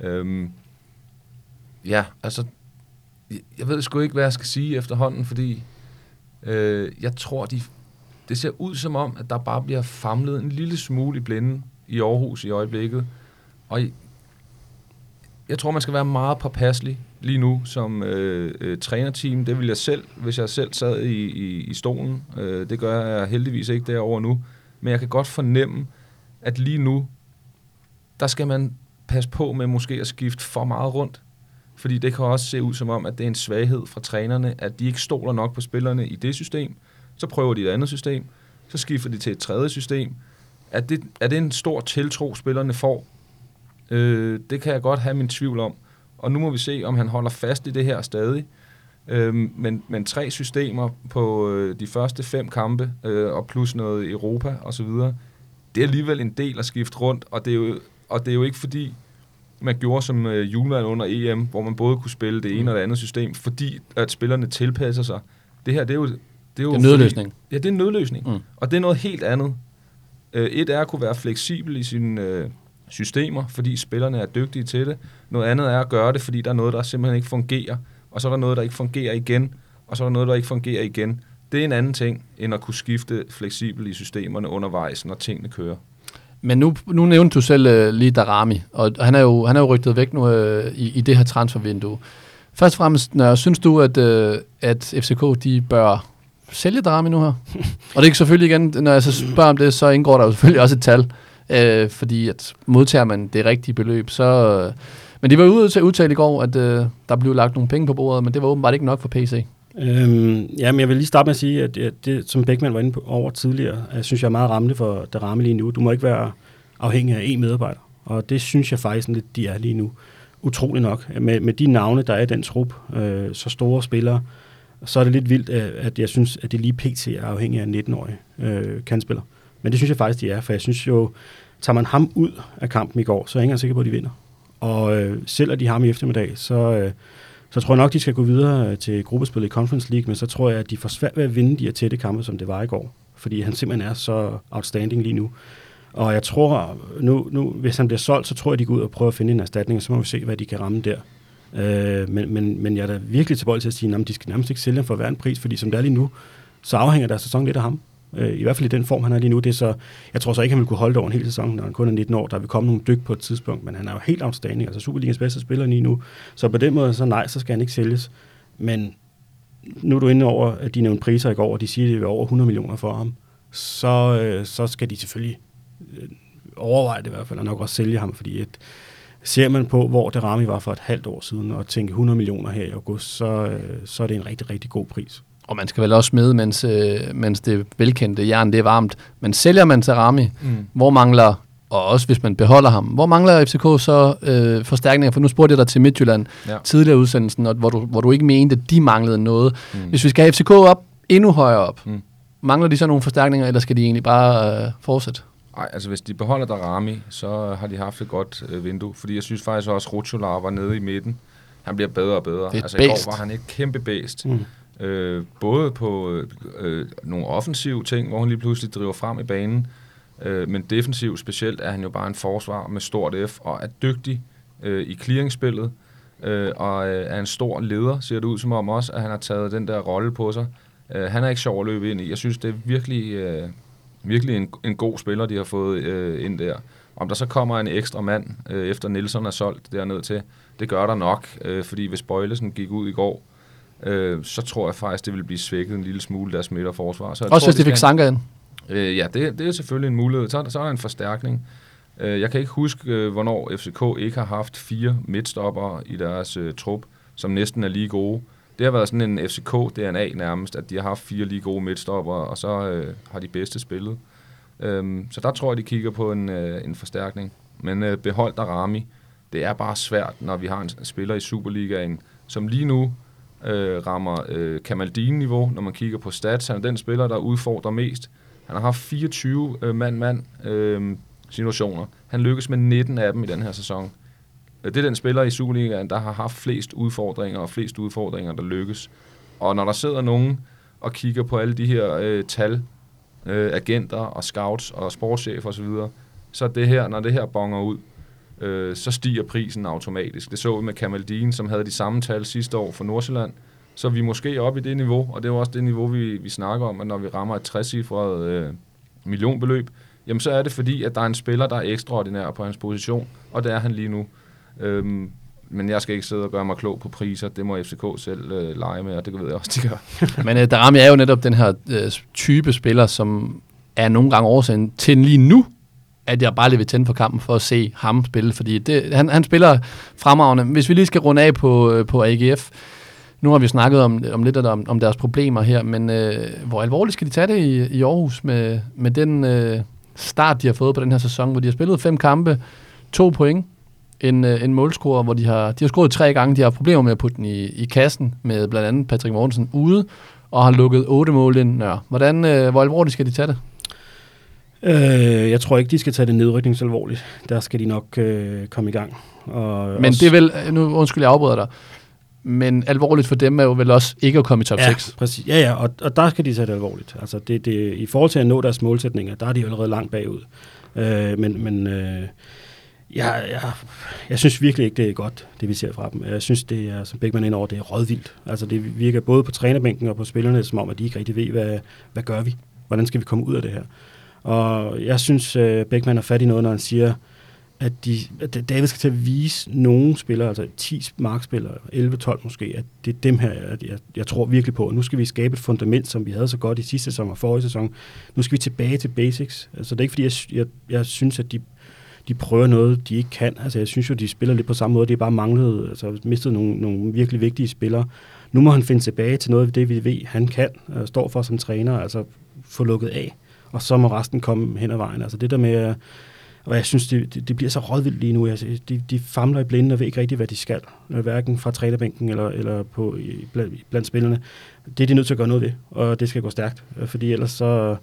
Øhm, ja, altså, jeg- jeg ved sgu ikke, hvad jeg skal sige efterhånden, fordi øh, jeg tror, de, det ser ud som om, at der bare bliver famlet en lille smule i blinden i Aarhus i øjeblikket. Og i- jeg tror, man skal være meget påpasselig lige nu som øh, øh, trænerteam. Det vil jeg selv, hvis jeg selv sad i, i, i stolen. Øh, det gør jeg heldigvis ikke derover nu. Men jeg kan godt fornemme, at lige nu, der skal man passe på med måske at skifte for meget rundt. Fordi det kan også se ud som om, at det er en svaghed fra trænerne, at de ikke stoler nok på spillerne i det system. Så prøver de et andet system. Så skifter de til et tredje system. Er det, er det en stor tiltro, spillerne får? Øh, det kan jeg godt have min tvivl om. Og nu må vi se, om han holder fast i det her stadig. Øh, men, men tre systemer på øh, de første fem kampe, øh, og plus noget Europa osv., det er alligevel en del at skifte rundt, og det er jo, og det er jo ikke fordi, man gjorde som øh, Julemand under EM, hvor man både kunne spille det ene og det andet system, fordi at spillerne tilpasser sig. Det her, det er jo... Det er, jo Det er en nødløsning. Fordi, ja, det er en nødløsning. Mm. Mm. Og det er noget helt andet. Øh, et er at kunne være fleksibel i sine øh, systemer, fordi spillerne er dygtige til det. Noget andet er at gøre det, fordi der er noget, der simpelthen ikke fungerer. Og så er der noget, der ikke fungerer igen. Og så er der noget, der ikke fungerer igen. Det er en anden ting, end at kunne skifte fleksibelt i systemerne undervejs, når tingene kører. Men nu, nu nævnte du selv øh, lige Darami, og han er jo, han er jo rygtet væk nu øh, i, i det her transfervindue. Først og fremmest, når, synes du, at, øh, at FCK de bør sælge Darami nu her? <laughs> og det er ikke selvfølgelig igen, når jeg så spørger om det, så indgår der jo selvfølgelig også et tal, øh, fordi at modtager man det rigtige beløb, så... Øh, men de var ude til at udtale i går, at øh, der blev lagt nogle penge på bordet, men det var åbenbart ikke nok for PC. Øhm, ja, men jeg vil lige starte med at sige, at det, det som Beckmann var inde på over tidligere, jeg synes jeg er meget ramte for det ramme lige nu. Du må ikke være afhængig af én medarbejder, og det synes jeg faktisk lidt, de er lige nu. Utrolig nok. Med, med de navne, der er i den trup, øh, så store spillere, så er det lidt vildt, at jeg synes, at det lige pt. er afhængig af 19-årig øh, kandspiller. Men det synes jeg faktisk, de er, for jeg synes jo, tager man ham ud af kampen i går, så er jeg ikke sikker på, at de vinder. Og øh, sælger de ham i eftermiddag, så, øh, så tror jeg nok, de skal gå videre øh, til gruppespillet i Conference League, men så tror jeg, at de får svært ved at vinde de her tætte kampe, som det var i går. Fordi han simpelthen er så outstanding lige nu. Og jeg tror, nu, nu, hvis han bliver solgt, så tror jeg, de går ud og prøver at finde en erstatning, og så må vi se, hvad de kan ramme der. Øh, men, men, men jeg er da virkelig tilbøjelig til at sige, at de skal nærmest ikke sælge ham for hver en pris, fordi som det er lige nu, så afhænger deres sæson lidt af ham. Øh, I hvert fald i den form, han er lige nu. Det er så, jeg tror så ikke, han vil kunne holde det over en hel sæson, når han kun er 19 år. Der vil komme nogle dyk på et tidspunkt, men han er jo helt outstanding. Altså Superligans bedste spiller lige nu. Så på den måde, så nej, så skal han ikke sælges. Men nu er du inde over, at de nævnte priser i går, og de siger, at det er over 100 millioner for ham. Så, øh, så skal de selvfølgelig øh, overveje det i hvert fald, og nok også sælge ham, fordi et, ser man på, hvor det ramme var for et halvt år siden, og tænke 100 millioner her i august, så, øh, så er det en rigtig, rigtig god pris. Og man skal vel også smide, mens, øh, mens det velkendte jern det er varmt. Men sælger man Tarami, Mm. hvor mangler, og også hvis man beholder ham, hvor mangler FCK så øh, forstærkninger? For nu spurgte jeg dig til Midtjylland Ja. tidligere udsendelsen, og, hvor, du, hvor du ikke mente, at de manglede noget. Mm. Hvis vi skal have FCK op, endnu højere op, Mm. mangler de så nogle forstærkninger, eller skal de egentlig bare øh, fortsætte? Ej, altså hvis de beholder Darami, så har de haft et godt øh, vindue. Fordi jeg synes faktisk også, at Rucholar var nede i midten. Han bliver bedre og bedre. Altså i går var han et kæmpe bæst. Mm. Øh, både på øh, nogle offensive ting, hvor han lige pludselig driver frem i banen, øh, men defensivt specielt er han jo bare en forsvar med stort F, og er dygtig øh, i clearingspillet, øh, og øh, er en stor leder, ser det ud som om også, at han har taget den der rolle på sig. Øh, han er ikke sjov at løbe ind i. Jeg synes, det er virkelig, øh, virkelig en, en god spiller, de har fået øh, ind der. Om der så kommer en ekstra mand, øh, efter Nielsen er solgt derned til, det gør der nok, øh, fordi hvis Bøjlesen gik ud i går, øh, så tror jeg faktisk, det vil blive svækket en lille smule, deres midterforsvar. Så jeg Også tror, hvis de fik Sanka ind. Øh, ja, det, det er selvfølgelig en mulighed. Så, så er der en forstærkning. Øh, jeg kan ikke huske, øh, hvornår FCK ikke har haft fire midtstopper i deres øh, trup, som næsten er lige gode. Det har været sådan en FCK-DNA nærmest, at de har haft fire lige gode midtstopper, og så øh, har de bedste spillet. Øhm, så der tror jeg, de kigger på en, øh, en forstærkning. Men øh, behold der Rami. Det er bare svært, når vi har en spiller i Superligaen, som lige nu øh, rammer øh, Kamaldin-niveau, når man kigger på stats. Han er den spiller, der udfordrer mest. Han har haft 24 øh, mand-mand øh, situationer. Han lykkes med 19 af dem i den her sæson. Øh, det er den spiller i Superligaen, der har haft flest udfordringer, og flest udfordringer, der lykkes. Og når der sidder nogen og kigger på alle de her øh, tal, øh, agenter og scouts og sportschefer osv., så det her, når det her bonger ud, øh, så stiger prisen automatisk. Det så vi med Kamaldin, som havde de samme tal sidste år for Nordsjælland. Så er vi måske oppe i det niveau, og det er jo også det niveau, vi, vi snakker om, at når vi rammer et 60-cifret øh, millionbeløb, jamen så er det fordi, at der er en spiller, der er ekstraordinær på hans position, og det er han lige nu. Øhm, men jeg skal ikke sidde og gøre mig klog på priser. Det må FCK selv øh, lege med, og det ved jeg også, de gør. <laughs> Men øh, Darami er jo netop den her øh, type spiller, som er nogle gange årsagen til lige nu, at jeg bare lige vil tænde for kampen for at se ham spille, fordi det, han, han spiller fremragende. Hvis vi lige skal runde af på, øh, på AGF, nu har vi snakket om, om lidt om, om deres problemer her, men øh, hvor alvorligt skal de tage det i, i Aarhus med, med den øh, start, de har fået på den her sæson, hvor de har spillet fem kampe, to point, en, øh, en målscorer, hvor de har, de har scoret tre gange, de har problemer med at putte den i, i kassen, med blandt andet Patrick Mortensen ude, og har lukket otte mål ind. Nør. Hvordan, øh, hvor alvorligt skal de tage det? Øh, jeg tror ikke, de skal tage det nedryknings alvorligt. Der skal de nok øh, komme i gang. Og Men det er vel, nu undskyld, jeg afbryder dig, men alvorligt for dem er jo vel også ikke at komme i top ja, 6. Præcis. Ja, ja, og, og der skal de tage det alvorligt. Altså, det, det, I forhold til at nå deres målsætninger, der er de jo allerede langt bagud. Øh, men men øh, jeg, jeg, jeg synes virkelig ikke, det er godt, det vi ser fra dem. Jeg synes, det er, som Bækman ind over, det er rådvildt. Altså, det virker både på trænerbænken og på spillerne, som om, at de ikke rigtig ved, hvad, hvad gør vi? Hvordan skal vi komme ud af det her? Og jeg synes, øh, Beckmann har fat i noget, når han siger, at, de, at David skal til at vise nogle spillere, altså 10 markspillere, 11-12 måske, at det er dem her, at jeg, jeg tror virkelig på. Nu skal vi skabe et fundament, som vi havde så godt i sidste sæson og forrige sæson. Nu skal vi tilbage til basics. Altså det er ikke fordi, jeg, jeg, jeg synes, at de, de prøver noget, de ikke kan. Altså jeg synes jo, de spiller lidt på samme måde. Det er bare manglet, altså mistet nogle, nogle virkelig vigtige spillere. Nu må han finde tilbage til noget af det, vi ved, han kan, og står for som træner, altså få lukket af. Og så må resten komme hen ad vejen. Altså det der med, og jeg synes, det, det, det bliver så rådvildt lige nu. Altså, de, de famler i blinde og ved ikke rigtig, hvad de skal. Øh, hverken fra trænerbænken eller, eller på, i, blandt, blandt spillerne. Det er de nødt til at gøre noget ved, og det skal gå stærkt. Øh, fordi ellers så,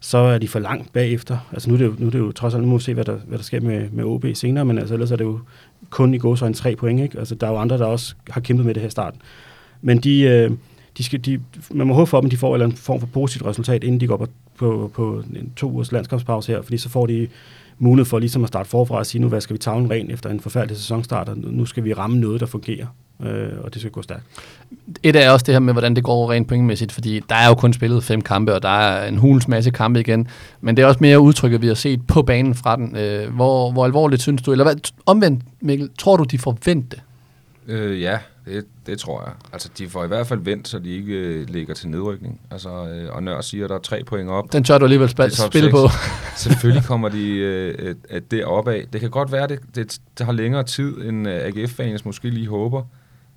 så er de for langt bagefter. Altså nu er det jo, nu er det jo trods alt, nu må vi se, hvad der, hvad der sker med, med OB senere, men altså ellers er det jo kun i går så en tre point. Ikke? Altså der er jo andre, der også har kæmpet med det her i starten. Men de, øh, de skal, de, man må håbe for dem, de får en eller anden form for positivt resultat, inden de går på, på, på en to ugers landskampspause her, fordi så får de mulighed for ligesom at starte forfra og sige, nu hvad skal vi tavlen ren efter en forfærdelig sæsonstart, og nu skal vi ramme noget, der fungerer, øh, og det skal gå stærkt. Et er også det her med, hvordan det går rent pointmæssigt, fordi der er jo kun spillet fem kampe, og der er en hulens masse kampe igen. Men det er også mere udtrykket, vi har set på banen fra den. Øh, hvor, hvor alvorligt synes du, eller hvad, omvendt Mikkel, tror du, de forventer det? Øh, ja, det, det tror jeg. Altså, de får i hvert fald vendt, så de ikke øh, ligger til nedrykning. Altså, øh, og Nør siger, at der er tre point op. Den tør du alligevel spille seks. på. <laughs> Selvfølgelig kommer de øh, øh, deroppe af. Det kan godt være, det, det, det har længere tid, end øh, AGF-fans måske lige håber.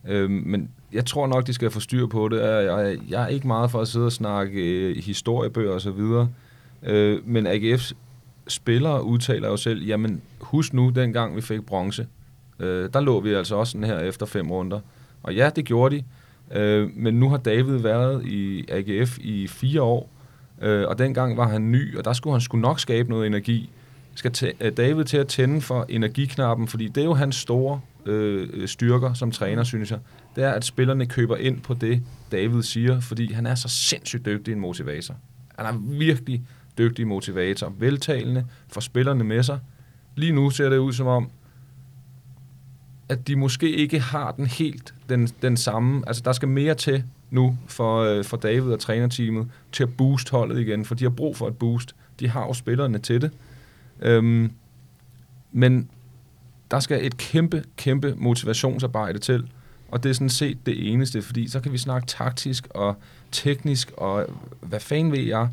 Øh, men jeg tror nok, de skal få styr på det. Jeg, jeg, jeg er ikke meget for at sidde og snakke øh, historiebøger og så videre. Øh, men AGF's spillere udtaler jo selv, jamen husk nu, dengang vi fik bronze, øh, der lå vi altså også sådan her efter fem runder. Og ja, det gjorde de. Øh, men nu har David været i AGF i fire år, øh, og dengang var han ny, og der skulle han skulle nok skabe noget energi. Skal øh, David til at tænde for energiknappen, fordi det er jo hans store øh, øh, styrker som træner, synes jeg. Det er, at spillerne køber ind på det, David siger, fordi han er så sindssygt dygtig en motivator. Han er virkelig dygtig motivator. Veltalende, får spillerne med sig. Lige nu ser det ud som om, at de måske ikke har den helt den, den samme. Altså, der skal mere til nu for, øh, for David og trænerteamet til at booste holdet igen, for de har brug for et boost. De har jo spillerne til det. Øhm, men der skal et kæmpe, kæmpe motivationsarbejde til, og det er sådan set det eneste, fordi så kan vi snakke taktisk og teknisk, og hvad fanden ved jeg.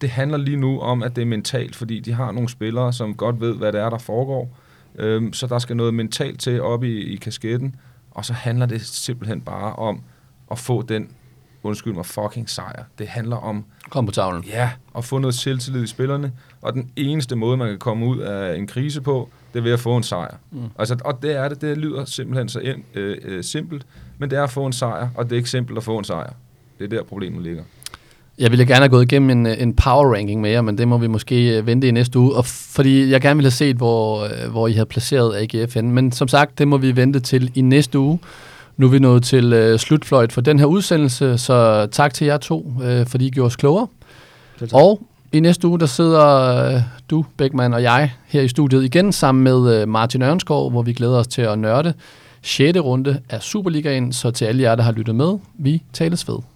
Det handler lige nu om, at det er mentalt, fordi de har nogle spillere, som godt ved, hvad det er, der foregår. Øhm, så der skal noget mentalt til op i, i kasketten, og så handler det simpelthen bare om at få den, undskyld mig, fucking sejr. Det handler om Kom på tavlen. Ja, og få noget selvtillid i spillerne. Og den eneste måde, man kan komme ud af en krise på, det er ved at få en sejr. Mm. Altså, og det er det. Det lyder simpelthen så øh, øh, simpelt, men det er at få en sejr, og det er ikke simpelt at få en sejr. Det er der, problemet ligger. Jeg ville gerne have gået igennem en, en power ranking med jer, men det må vi måske øh, vente i næste uge, og fordi jeg gerne ville have set, hvor, øh, hvor I havde placeret AGFN. Men som sagt, det må vi vente til i næste uge. Nu er vi nået til øh, slutfløjt for den her udsendelse, så tak til jer to, øh, fordi I gjorde os klogere. Og i næste uge, der sidder øh, du, Beckmann og jeg her i studiet igen sammen med øh, Martin Ørnskov, hvor vi glæder os til at nørde 6. runde af Superligaen. Så til alle jer, der har lyttet med, vi tales ved.